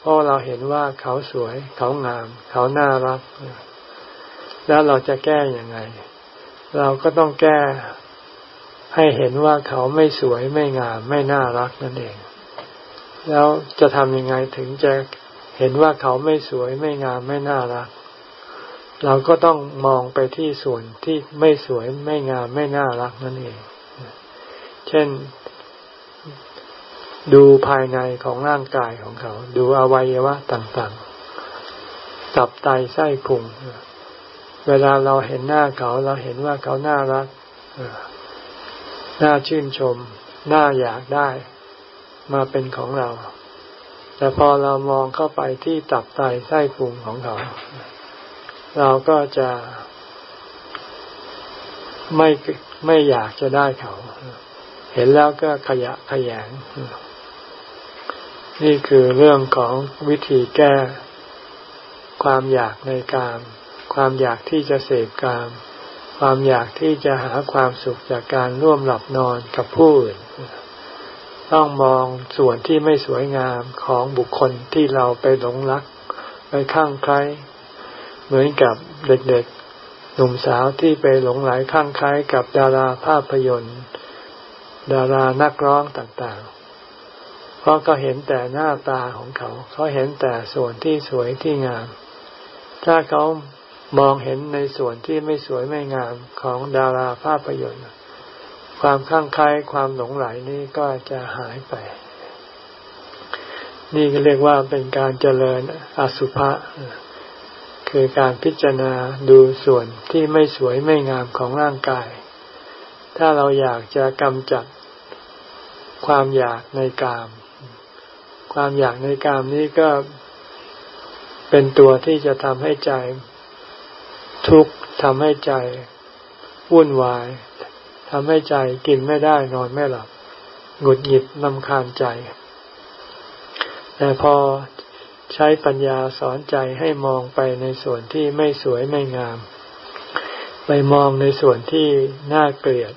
เพราะเราเห็นว่าเขาสวย เขางาม เขาน่ารัก แล้วเราจะแก้อย่างไง เราก็ต้องแก้ให้เห็นว่าเขาไม่สวยไม่งาม ไม่น่ารักนั่นเอง แล้วจะทำยังไงถึงจะเห็นว่าเขาไม่สวยไม่งามไม่น่ารัก เราก็ต้องมองไปที่ส่วนที่ไม่สวยไม่งามไม่น่ารักนั่นเอง เช่น ดูภายในของร่างกายของเขา ดูอวัยวะต่างๆ ตับไตไส้พุง เวลาเราเห็นหน้าเขา เราเห็นว่าเขาน่ารักน่าชื่นชม น่าอยากได้ มาเป็นของเรา แต่พอเรามองเข้าไปที่ตับไตไส้พุงของเขา เราก็จะไม่ไม่อยากจะได้เขา เห็นแล้วก็ขยะขยง นี่คือเรื่องของวิธีแก้ ความอยากในกาม ความอยากที่จะเสพกาม ความอยากที่จะหาความสุขจากการร่วมหลับนอนกับผู้อื่น ต้องมองส่วนที่ไม่สวยงามของบุคคลที่เราไปหลงรัก ไปข้างใคร เหมือนกับเด็กๆหนุ่มสาวที่ไปหลงไหลข้างคล้ายกับดาราภาพยนตร์ ดารานักร้องต่างๆ เพราะก็เห็นแต่หน้าตาของเขา เขาเห็นแต่ส่วนที่สวยที่งาม ถ้าเขามองเห็นในส่วนที่ไม่สวยไม่งามของดาราภาพยนตร์ ความข้างคล้ายความหลงไหลนี้ก็จะหายไป นี่ก็เรียกว่าเป็นการเจริญอสุภะ คือการพิจารณาดูส่วนที่ไม่สวยไม่งามของร่างกาย ถ้าเราอยากจะกำจัดความอยากในกาม ความอยากในกามนี้ก็เป็นตัวที่จะทำให้ใจ ทุกข์ทำให้ใจวุ่นวายทำให้ใจกินไม่ได้นอนไม่หลับหงุดหงิดลำคาญใจ แต่พอ ใช้ปัญญาสอนใจให้มองไปในส่วนที่ไม่สวยไม่งาม ไปมองในส่วนที่น่าเกลียด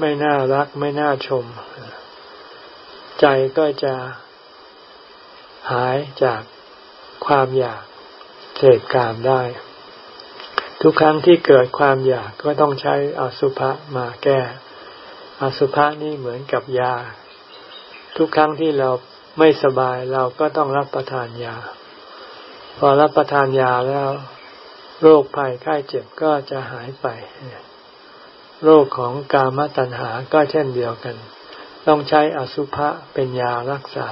ไม่น่ารักไม่น่าชม ใจก็จะหายจากความอยากเสกกามได้ ทุกครั้งที่เกิดความอยากก็ต้องใช้อสุภะมาแก้ อสุภะนี่เหมือนกับยา ทุกครั้งที่เรา ไม่สบายเราก็ต้องรับประทานยา พอรับประทานยาแล้ว โรคภัยไข้เจ็บก็จะหายไป โรคของกามตัณหาก็เช่นเดียวกัน ต้องใช้อสุภะเป็นยารักษา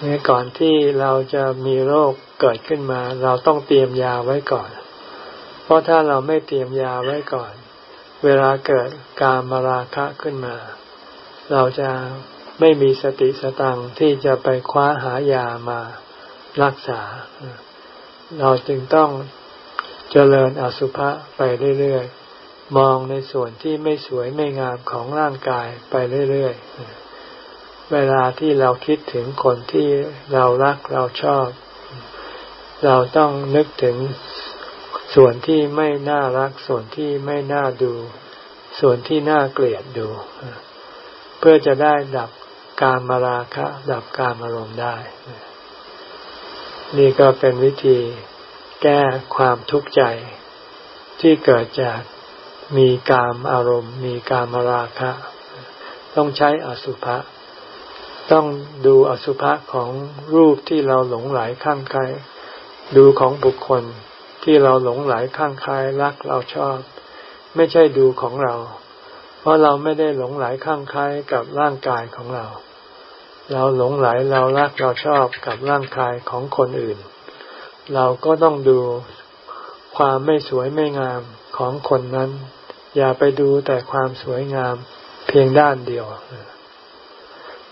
เนี่ยก่อนที่เราจะมีโรคเกิดขึ้นมา เราต้องเตรียมยาไว้ก่อน เพราะถ้าเราไม่เตรียมยาไว้ก่อน เวลาเกิดการมาราคะขึ้นมา เราจะ ไม่มีสติสตังที่จะไปคว้าหายามารักษา เราจึงต้องเจริญอสุภะไปเรื่อยๆ มองในส่วนที่ไม่สวยไม่งามของร่างกายไปเรื่อยๆ เวลาที่เราคิดถึงคนที่เรารักเราชอบ เราต้องนึกถึงส่วนที่ไม่น่ารักส่วนที่ไม่น่าดู ส่วนที่น่าเกลียดดู เพื่อจะได้ดับ การมาราคะ ดับการอารมณ์ได้ นี่ก็เป็นวิธีแก้ความทุกข์ใจที่เกิดจากมีกามอารมณ์ มีกามราคะ ต้องใช้อสุภะต้องดูอสุภะของรูปที่เราหลงไหลข้างใครดูของบุคคลที่เราหลงไหลข้างใครรักเราชอบ ไม่ใช่ดูของเรา เพราะเราไม่ได้หลงไหลข้างใครกับร่างกายของเรา เราหลงไหลเรารักเราชอบกับร่างกายของคนอื่น เราก็ต้องดูความไม่สวยไม่งามของคนนั้น อย่าไปดูแต่ความสวยงามเพียงด้านเดียว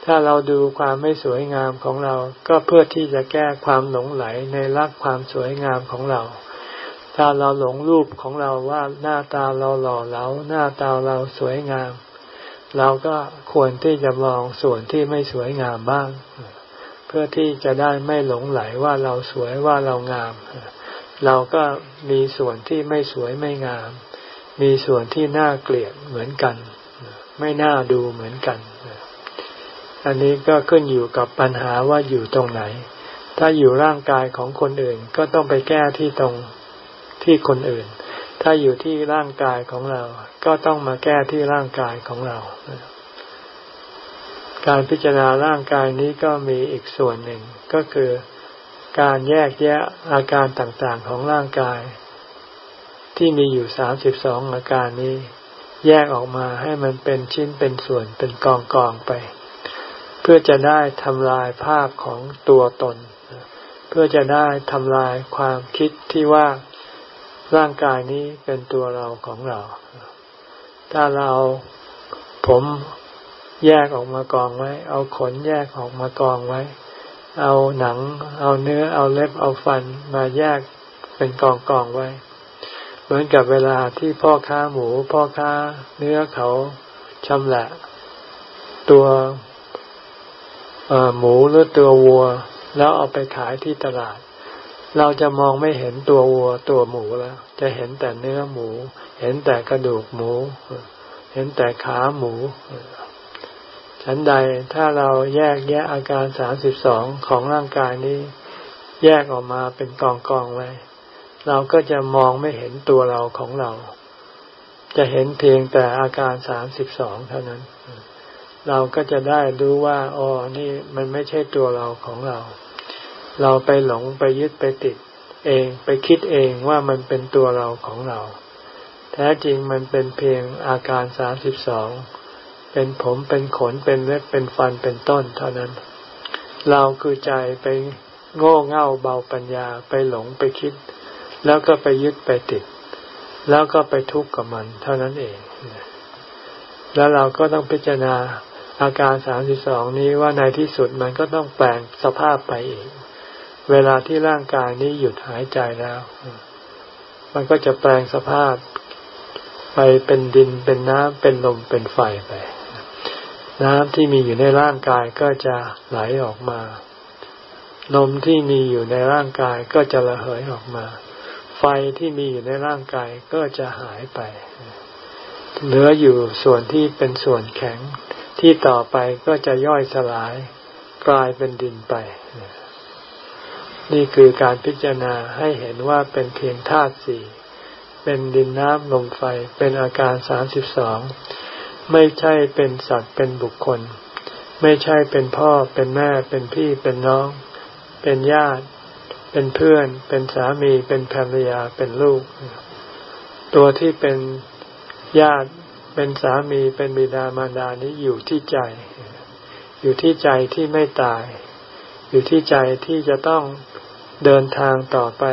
ถ้าเราดูความไม่สวยงามของเรา ก็เพื่อที่จะแก้ความหลงไหลในรักความสวยงามของเรา ถ้าเราหลงรูปของเราว่าหน้าตาเราหล่อเหลาหน้าตาเราสวยงาม เราก็ควรที่จะมองส่วนที่ไม่สวยงามบ้าง เพื่อที่จะได้ไม่หลงไหลว่าเราสวยว่าเรางาม เราก็มีส่วนที่ไม่สวยไม่งาม มีส่วนที่น่าเกลียดเหมือนกัน ไม่น่าดูเหมือนกัน อันนี้ก็ขึ้นอยู่กับปัญหาว่าอยู่ตรงไหน ถ้าอยู่ร่างกายของคนอื่นก็ต้องไปแก้ที่ตรงที่คนอื่น ถ้าอยู่ที่ร่างกายของเรา ก็ต้องมาแก้ที่ร่างกายของเรา การพิจารณาร่างกายนี้ก็มีอีกส่วนหนึ่ง ก็คือการแยกแยะอาการต่างๆของร่างกาย ที่มีอยู่สามสิบสองอาการนี้ แยกออกมาให้มันเป็นชิ้นเป็นส่วนเป็นกองกองไป เพื่อจะได้ทำลายภาพของตัวตน เพื่อจะได้ทำลายความคิดที่ว่า ร่างกายนี้เป็นตัวเราของเรา ถ้าเราผมแยกออกมากองไว้ เอาขนแยกออกมากองไว้ เอาหนัง เอาเนื้อ เอาเล็บ เอาฟันมาแยกเป็นกองกองไว้ เหมือนกับเวลาที่พ่อค้าหมู พ่อค้าเนื้อเขาชำละ ตัวหมูหรือตัววัว แล้วเอาไปขายที่ตลาด เราจะมองไม่เห็นตัววัวตัวหมูแล้ว จะเห็นแต่เนื้อหมู เห็นแต่กระดูกหมู เห็นแต่ขาหมูฉันใดถ้าเราแยกแยะอาการสามสิบสองของร่างกายนี้ แยกออกมาเป็นกองกองไว้ เราก็จะมองไม่เห็นตัวเราของเรา จะเห็นเพียงแต่อาการสามสิบสองเท่านั้น เราก็จะได้รู้ว่าอ๋อนี่มันไม่ใช่ตัวเราของเรา เราไปหลงไปยึดไปติด เองไปคิดเองว่ามันเป็นตัวเราของเรา แท้จริงมันเป็นเพียงอาการสามสิบสองเป็นผมเป็นขนเป็นเล็บเป็นฟันเป็นต้นเท่านั้น เราคือใจไปโง่เง่าเบาปัญญาไปหลงไปคิด แล้วก็ไปยึดไปติด แล้วก็ไปทุกข์กับมันเท่านั้นเอง แล้วเราก็ต้องพิจารณาอาการสามสิบสองนี้ว่าในที่สุดมันก็ต้องแปลงสภาพไปอีก เวลาที่ร่างกายนี้หยุดหายใจแล้ว มันก็จะแปลงสภาพไปเป็นดินเป็นน้ำเป็นลมเป็นไฟไป น้ำที่มีอยู่ในร่างกายก็จะไหลออกมานมที่มีอยู่ในร่างกายก็จะระเหยออกมา ไฟที่มีอยู่ในร่างกายก็จะหายไป เหลืออยู่ส่วนที่เป็นส่วนแข็งที่ต่อไปก็จะย่อยสลาย กลายเป็นดินไป นี่คือการพิจารณาให้เห็นว่าเป็นเพียงธาตุสี่ เป็นดินน้ำลมไฟ เป็นอาการสามสิบสอง ไม่ใช่เป็นสัตว์เป็นบุคคล ไม่ใช่เป็นพ่อเป็นแม่เป็นพี่เป็นน้อง เป็นญาติ เป็นเพื่อน เป็นสามี เป็นภรรยา เป็นลูก ตัวที่เป็นญาติเป็นสามีเป็นบิดามารดานี้อยู่ที่ใจ อยู่ที่ใจที่ไม่ตาย อยู่ที่ใจที่จะต้อง เดินทางต่อไป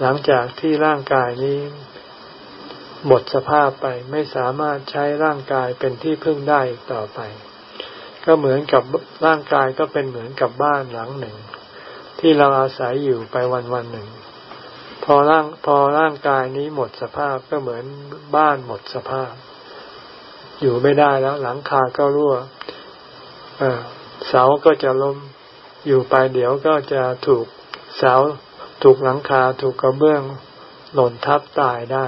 หลังจากที่ร่างกายนี้ หมดสภาพไปไม่สามารถใช้ร่างกายเป็นที่พึ่งได้อีกต่อไป ก็เหมือนกับร่างกายก็เป็นเหมือนกับบ้านหลังหนึ่ง ที่เราอาศัยอยู่ไปวันวันหนึ่ง พอร่างพอร่างกายนี้หมดสภาพก็เหมือนบ้านหมดสภาพ อยู่ไม่ได้แล้วหลังคาก็รั่วเสาก็จะล้มอยู่ไปเดี๋ยวก็จะถูก เสาถูกหลังคาถูกกระเบื้องหล่นทับตายได้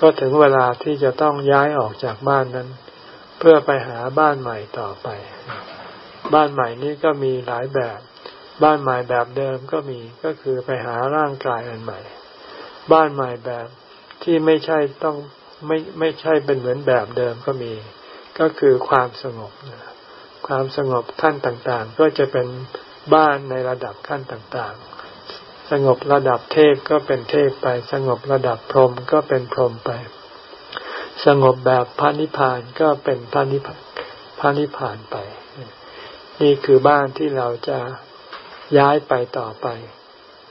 ก็ถึงเวลาที่จะต้องย้ายออกจากบ้านนั้น เพื่อไปหาบ้านใหม่ต่อไป บ้านใหม่นี้ก็มีหลายแบบ บ้านใหม่แบบเดิมก็มีก็คือไปหาร่างกายอันใหม่ บ้านใหม่แบบที่ไม่ใช่ต้องไม่ไม่ใช่เป็นเหมือนแบบเดิมก็มี ก็คือความสงบความสงบขั้นต่างๆ ก็จะเป็น บ้านในระดับขั้นต่างๆ สงบระดับเทพก็เป็นเทพไป สงบระดับพรหมก็เป็นพรหมไป สงบแบบพระนิพพานก็เป็นพระนิพพานพระนิพพานไป นี่คือบ้านที่เราจะย้ายไปต่อไป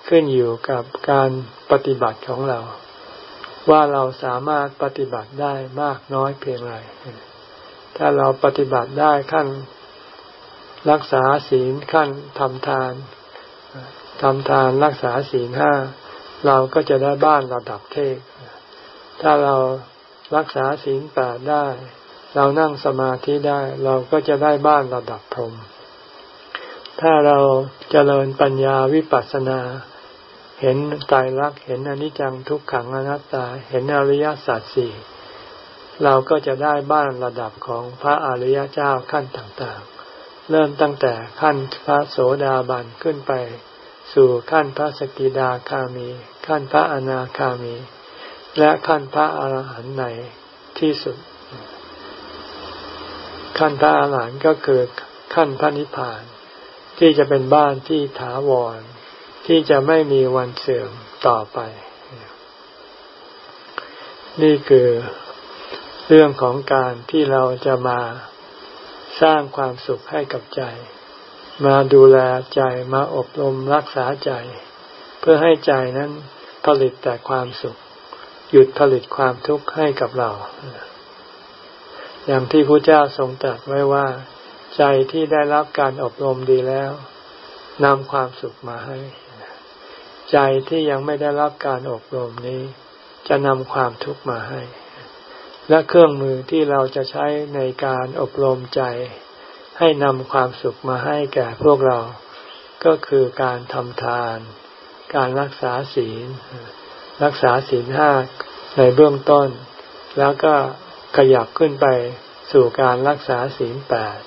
ขึ้นอยู่กับการปฏิบัติของเรา ว่าเราสามารถปฏิบัติได้มากน้อยเพียงไรถ้าเราปฏิบัติได้ขั้น รักษาศีลขั้นทำทานทำทานรักษาศีลห้าเราก็จะได้บ้านระดับเทพถ้าเรารักษาศีลแปดได้ เรานั่งสมาธิได้ เราก็จะได้บ้านระดับพรหมถ้าเราเจริญปัญญาวิปัสสนา เห็นตายรักเห็นอนิจจังทุกขังอนัตตา เห็นอริยสัจสี่เราก็จะได้บ้านระดับของพระอริยเจ้าขั้นต่างๆ เริ่มตั้งแต่ขั้นพระโสดาบันขึ้นไป สู่ขั้นพระสกิดาคามี ขั้นพระอนาคามี และขั้นพระอรหันต์ในที่สุด ขั้นพระอรหันต์ก็คือขั้นพระนิพพาน ที่จะเป็นบ้านที่ถาวร ที่จะไม่มีวันเสื่อมต่อไป นี่คือเรื่องของการที่เราจะมา สร้างความสุขให้กับใจ มาดูแลใจมาอบรมรักษาใจ เพื่อให้ใจนั้นผลิตแต่ความสุข หยุดผลิตความทุกข์ให้กับเรา อย่างที่พระเจ้าทรงตรัสไว้ว่า ใจที่ได้รับการอบรมดีแล้วนำความสุขมาให้ ใจที่ยังไม่ได้รับการอบรมนี้ จะนำความทุกข์มาให้ และเครื่องมือที่เราจะใช้ในการอบรมใจ ให้นำความสุขมาให้แก่พวกเรา ก็คือการทำทาน การรักษาศีล รักษาศีลห้าในเบื้องต้น แล้วก็ขยับขึ้นไปสู่การรักษาศีลแปด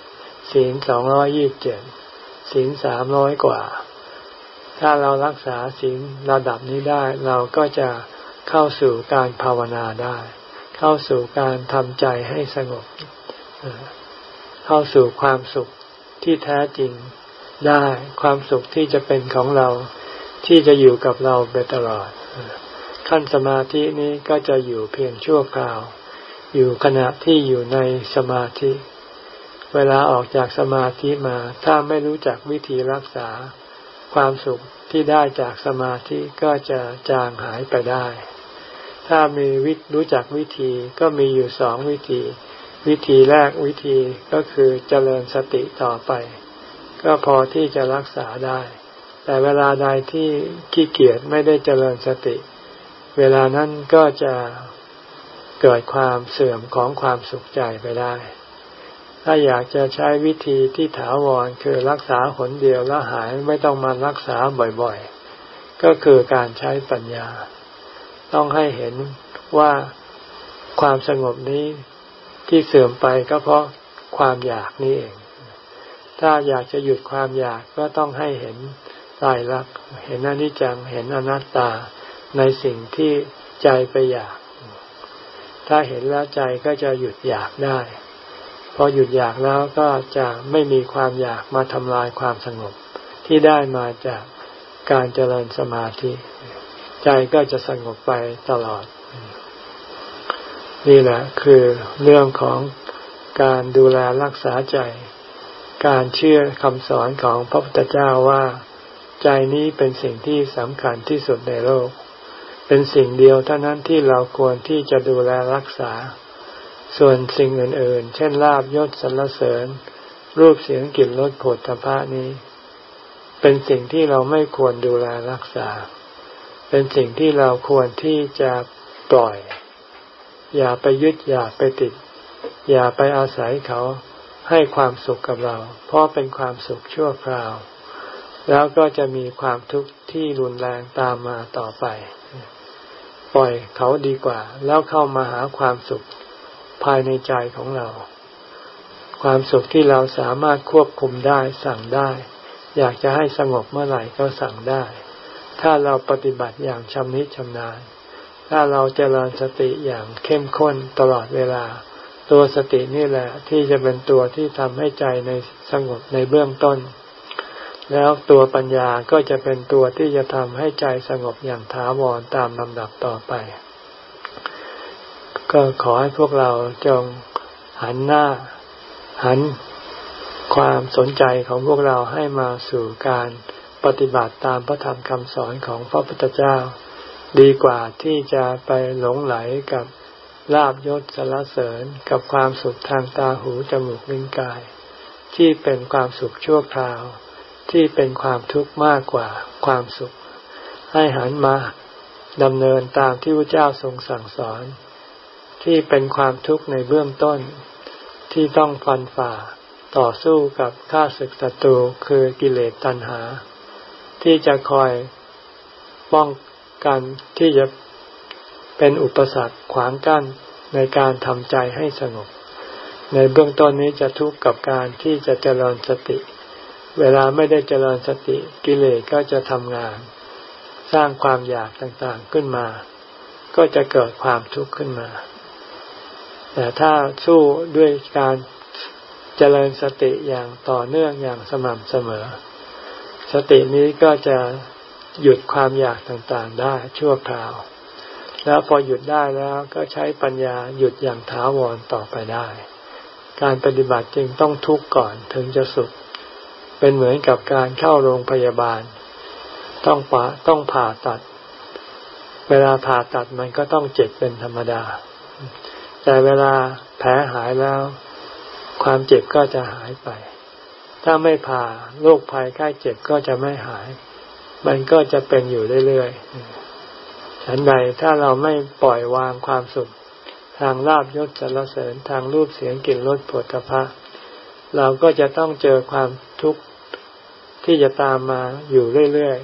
ศีลสองร้อยยี่บเจ็ดศีลสามร้อยกว่า ถ้าเรารักษาศีลระดับนี้ได้ เราก็จะเข้าสู่การภาวนาได้ เข้าสู่การทำใจให้สงบ เข้าสู่ความสุขที่แท้จริงได้ความสุขที่จะเป็นของเราที่จะอยู่กับเราไปตลอด ขั้นสมาธินี้ก็จะอยู่เพียงชั่วคราว อยู่ขณะที่อยู่ในสมาธิ เวลาออกจากสมาธิมา ถ้าไม่รู้จักวิธีรักษา ความสุขที่ได้จากสมาธิก็จะจางหายไปได้ ถ้ามีวิรู้จักวิธีก็มีอยู่สองวิธี วิธีแรกวิธีก็คือเจริญสติต่อไป ก็พอที่จะรักษาได้ แต่เวลาใดที่ขี้เกียจไม่ได้เจริญสติ เวลานั้นก็จะเกิดความเสื่อมของความสุขใจไปได้ ถ้าอยากจะใช้วิธีที่ถาวรคือรักษาหนเดียวแล้วหายไม่ต้องมารักษาบ่อยๆ ก็คือการใช้ปัญญา ต้องให้เห็นว่าความสงบนี้ที่เสื่อมไปก็เพราะความอยากนี่เอง ถ้าอยากจะหยุดความอยากก็ต้องให้เห็นตายรัก เห็นอนิจจัง เห็นอนัตตาในสิ่งที่ใจไปอยาก ถ้าเห็นแล้วใจก็จะหยุดอยากได้ พอหยุดอยากแล้วก็จะไม่มีความอยากมาทำลายความสงบที่ได้มาจากการเจริญสมาธิ ใจก็จะสงบไปตลอด นี่แหละคือเรื่องของการดูแลรักษาใจ การเชื่อคำสอนของพระพุทธเจ้าว่า ใจนี้เป็นสิ่งที่สำคัญที่สุดในโลก เป็นสิ่งเดียวเท่านั้นที่เราควรที่จะดูแลรักษา ส่วนสิ่งอื่นๆ เช่นลาบยศสรรเสริญ รูปเสียงกลิ่นรสผลตภะนี้ เป็นสิ่งที่เราไม่ควรดูแลรักษา เป็นสิ่งที่เราควรที่จะปล่อย อย่าไปยึดอย่าไปติด อย่าไปอาศัยเขาให้ความสุขกับเรา เพราะเป็นความสุขชั่วคราว แล้วก็จะมีความทุกข์ที่รุนแรงตามมาต่อไป ปล่อยเขาดีกว่า แล้วเข้ามาหาความสุขภายในใจของเรา ความสุขที่เราสามารถควบคุมได้สั่งได้ อยากจะให้สงบเมื่อไหร่ก็สั่งได้ ถ้าเราปฏิบัติอย่างชำนิชำนาญ ถ้าเราเจริญสติอย่างเข้มข้นตลอดเวลา ตัวสตินี่แหละที่จะเป็นตัวที่ทำให้ใจในสงบในเบื้องต้น แล้วตัวปัญญาก็จะเป็นตัวที่จะทำให้ใจสงบอย่างถาวรตามลำดับต่อไป ก็ขอให้พวกเราจงหันหน้า หันความสนใจของพวกเราให้มาสู่การ ปฏิบัติตามพระธรรมคำสอนของพระพุทธเจ้า ดีกว่าที่จะไปหลงไหลกับลาบยศสารเสริญกับความสุขทางตาหูจมูกลิ้นกาย ที่เป็นความสุขชั่วคราว ที่เป็นความทุกข์มากกว่าความสุข ให้หันมาดำเนินตามที่พระเจ้าทรงสั่งสอน ที่เป็นความทุกข์ในเบื้องต้น ที่ต้องฟันฝ่าต่อสู้กับข้าศึกศัตรูคือกิเลสตัณหา ที่จะคอยป้องกันที่จะเป็นอุปสรรคขวางกั้นในการทำใจให้สงบ ในเบื้องต้นนี้จะทุกข์กับการที่จะเจริญสติ เวลาไม่ได้เจริญสติกิเลสก็จะทำงาน สร้างความอยากต่างๆขึ้นมา ก็จะเกิดความทุกข์ขึ้นมา แต่ถ้าสู้ด้วยการเจริญสติอย่างต่อเนื่องอย่างสม่ำเสมอ สตินี้ก็จะหยุดความอยากต่างๆได้ชั่วคราว แล้วพอหยุดได้แล้วก็ใช้ปัญญาหยุดอย่างถาวรต่อไปได้ การปฏิบัติจึงต้องทุกข์ก่อนถึงจะสุข เป็นเหมือนกับการเข้าโรงพยาบาล ต้องปะต้องผ่าตัด เวลาผ่าตัดมันก็ต้องเจ็บเป็นธรรมดา แต่เวลาแผลหายแล้ว ความเจ็บก็จะหายไป ถ้าไม่ผ่าโรคภัยไข้เจ็บก็จะไม่หาย มันก็จะเป็นอยู่เรื่อยๆฉันใดถ้าเราไม่ปล่อยวางความสุข ทางลาบยศสรรเสริญทางรูปเสียงกลิ่นรสผลิตภะเราก็จะต้องเจอความทุกข์ที่จะตามมาอยู่เรื่อย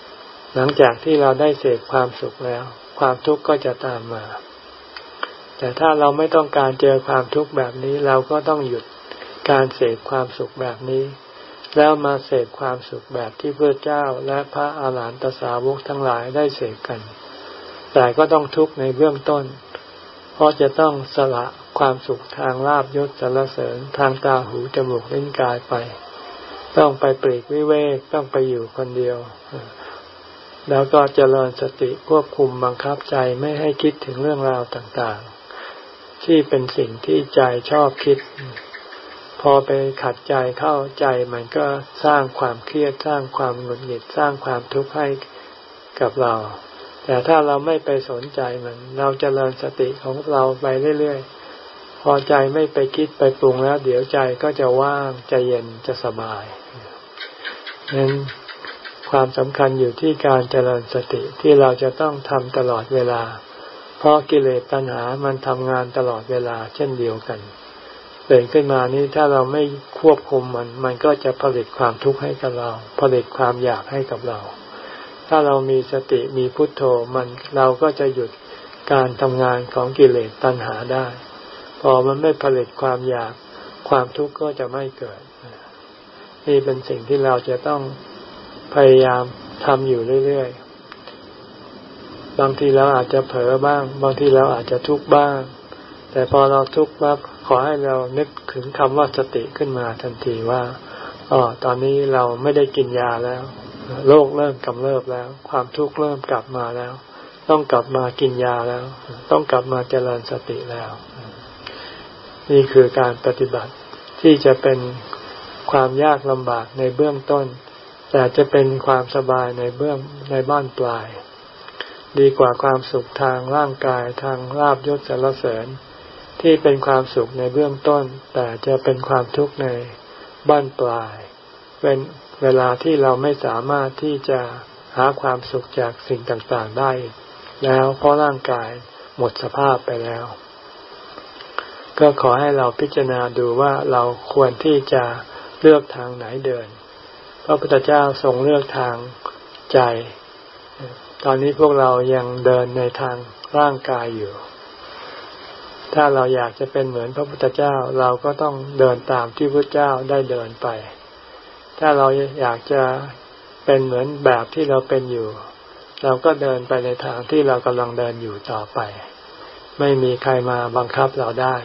ๆ หลังจากที่เราได้เสพความสุขแล้ว ความทุกข์ก็จะตามมา แต่ถ้าเราไม่ต้องการเจอความทุกข์แบบนี้เราก็ต้องหยุด การเสพความสุขแบบนี้ แล้วมาเสพความสุขแบบที่พระเจ้าและพระอาหารหันตสาวกทั้งหลายได้เสพกัน แต่ก็ต้องทุกข์ในเบื้องต้น เพราะจะต้องสละความสุขทางลาบยศสรรเสริญทางตาหูจมูกลิ้นกายไป ต้องไปปลีกวิเวกต้องไปอยู่คนเดียวแล้วก็เจริญสติควบคุมบังคับใจไม่ให้คิดถึงเรื่องราวต่างๆ ที่เป็นสิ่งที่ใจชอบคิด พอไปขัดใจเข้าใจมันก็สร้างความเครียดสร้างความหงุดหงิดสร้างความทุกข์ให้กับเรา แต่ถ้าเราไม่ไปสนใจมัน เราจเจริญสติของเราไปเรื่อยๆ พอใจไม่ไปคิดไปปรุงแล้ว เดี๋ยวใจก็จะว่างใจเย็นจะสบายนั้นความสำคัญอยู่ที่การเจริญสติที่เราจะต้องทำตลอดเวลา เพราะกิเลสตัณหามันทำงานตลอดเวลาเช่นเดียวกัน ตื่นขึ้นมานี้ถ้าเราไม่ควบคุมมัน มันก็จะผลิตความทุกข์ให้กับเรา ผลิตความอยากให้กับเรา ถ้าเรามีสติมีพุทโธมันเราก็จะหยุดการทำงานของกิเลสตัณหาได้ พอมันไม่ผลิตความอยากความทุกข์ก็จะไม่เกิด นี่เป็นสิ่งที่เราจะต้องพยายามทำอยู่เรื่อยๆ บางทีเราอาจจะเผลอบ้าง บางทีเราอาจจะทุกข์บ้าง แต่พอเราทุกข์ปั๊บ ขอให้เรานึกถึงคำว่าสติขึ้นมาทันทีว่าอ๋อตอนนี้เราไม่ได้กินยาแล้วโรคเริ่มกำเริบแล้ว ความทุกข์เริ่มกลับมาแล้ว ต้องกลับมากินยาแล้ว ต้องกลับมาเจริญสติแล้ว นี่คือการปฏิบัติที่จะเป็นความยากลำบากในเบื้องต้น แต่จะเป็นความสบายในเบื้องในบ้านปลาย ดีกว่าความสุขทางร่างกายทางลาบยศสารเสริญ ที่เป็นความสุขในเบื้องต้น แต่จะเป็นความทุกข์ในบ้านปลาย เป็นเวลาที่เราไม่สามารถที่จะหาความสุขจากสิ่งต่างๆได้ แล้วเพราะร่างกายหมดสภาพไปแล้ว ก็ขอให้เราพิจารณาดูว่าเราควรที่จะเลือกทางไหนเดินพระพุทธเจ้าทรงเลือกทางใจ ตอนนี้พวกเรายังเดินในทางร่างกายอยู่ ถ้าเราอยากจะเป็นเหมือนพระพุทธเจ้าเราก็ต้องเดินตามที่พระเจ้าได้เดินไป ถ้าเราอยากจะเป็นเหมือนแบบที่เราเป็นอยู่ เราก็เดินไปในทางที่เรากำลังเดินอยู่ต่อไป ไม่มีใครมาบังคับเราได้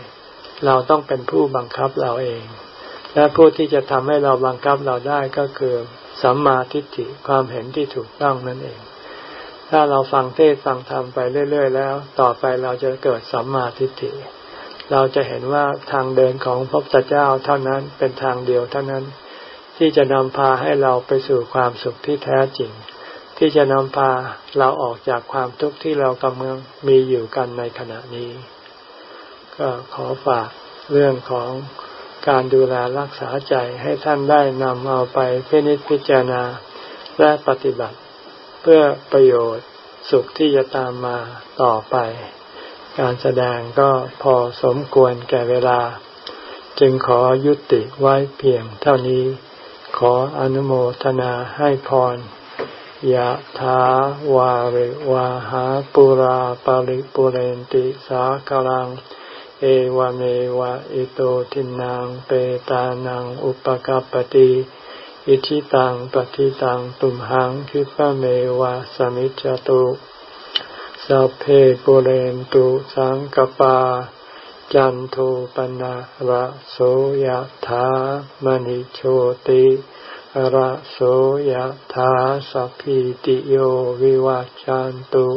เราต้องเป็นผู้บังคับเราเอง และผู้ที่จะทำให้เราบังคับเราได้ก็คือสัมมาทิฏฐิความเห็นที่ถูกต้องนั่นเอง ถ้าเราฟังเทศฟังธรรมไปเรื่อย ๆ แล้ว ต่อไปเราจะเกิดสัมมาทิฏฐิ เราจะเห็นว่าทางเดินของพระพุทธเจ้าเท่านั้นเป็นทางเดียวเท่านั้น ที่จะนำพาให้เราไปสู่ความสุขที่แท้จริง ที่จะนำพาเราออกจากความทุกข์ที่เรากำลังมีอยู่กันในขณะนี้ ก็ขอฝากเรื่องของการดูแลรักษาใจให้ท่านได้นำเอาไปพินิจพิจารณาและปฏิบัติ เพื่อประโยชน์สุขที่จะตามมาต่อไป การแสดงก็พอสมควรแก่เวลา จึงขอยุติไว้เพียงเท่านี้ ขออนุโมทนาให้พรยะถาวาริวาหาปุราปาริปุเรนติสากลัง เอวเมวะอิโตทินังเปตานังอุปกัปติ อิชิตังปฏิตังตุมหังคิปะเมวะสมิจจตุสัพเพปุเรนตุสังกปา จันโทปนะระโสยธามณิโชติระโสยธาสัพพิติโยวิวัจจันตุ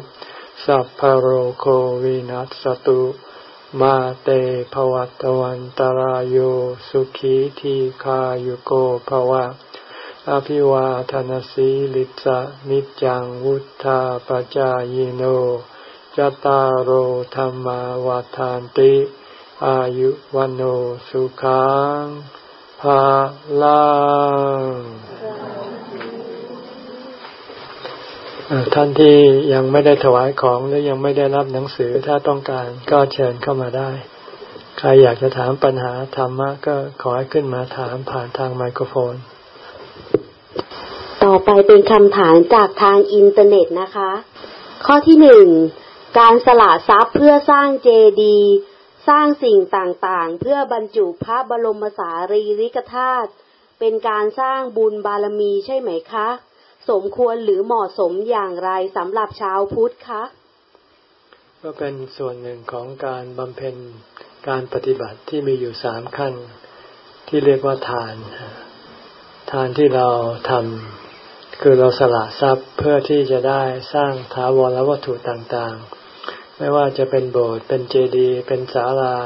สัพพโรโควินัสตุมาเตภวัตวันตารโยสุขีทีขายุโกภวะ อภิวาทนสีลิสะนิจังวุธาปจายโนจตารโหธรรมวาทานติ อายุวันโอสุขังภาลังท่านที่ยังไม่ได้ถวายของหรือยังไม่ได้รับหนังสือถ้าต้องการก็เชิญเข้ามาได้ ใครอยากจะถามปัญหาธรรมะก็ขอให้ขึ้นมาถามผ่านทางไมโครโฟน อไปเป็นคำถามจากทางอินเทอร์เน็ตนะคะ ข้อที่หนึ่งการสละทรัพย์เพื่อสร้างเจดีย์สร้างสิ่งต่างๆ เพื่อบรรจุพระบรมสารีริกธาตุเป็นการสร้างบุญบารมีใช่ไหมคะ สมควรหรือเหมาะสมอย่างไรสำหรับชาวพุทธคะ ก็เป็นส่วนหนึ่งของการบำเพ็ญการปฏิบัติที่มีอยู่สามขั้น ที่เรียกว่าทาน ทานที่เราทำ คือเราสละทรัพย์เพื่อที่จะได้สร้างถาวรวัตถุต่างๆ ไม่ว่าจะเป็นโบสถ์เป็นเจดีย์เป็นศาลา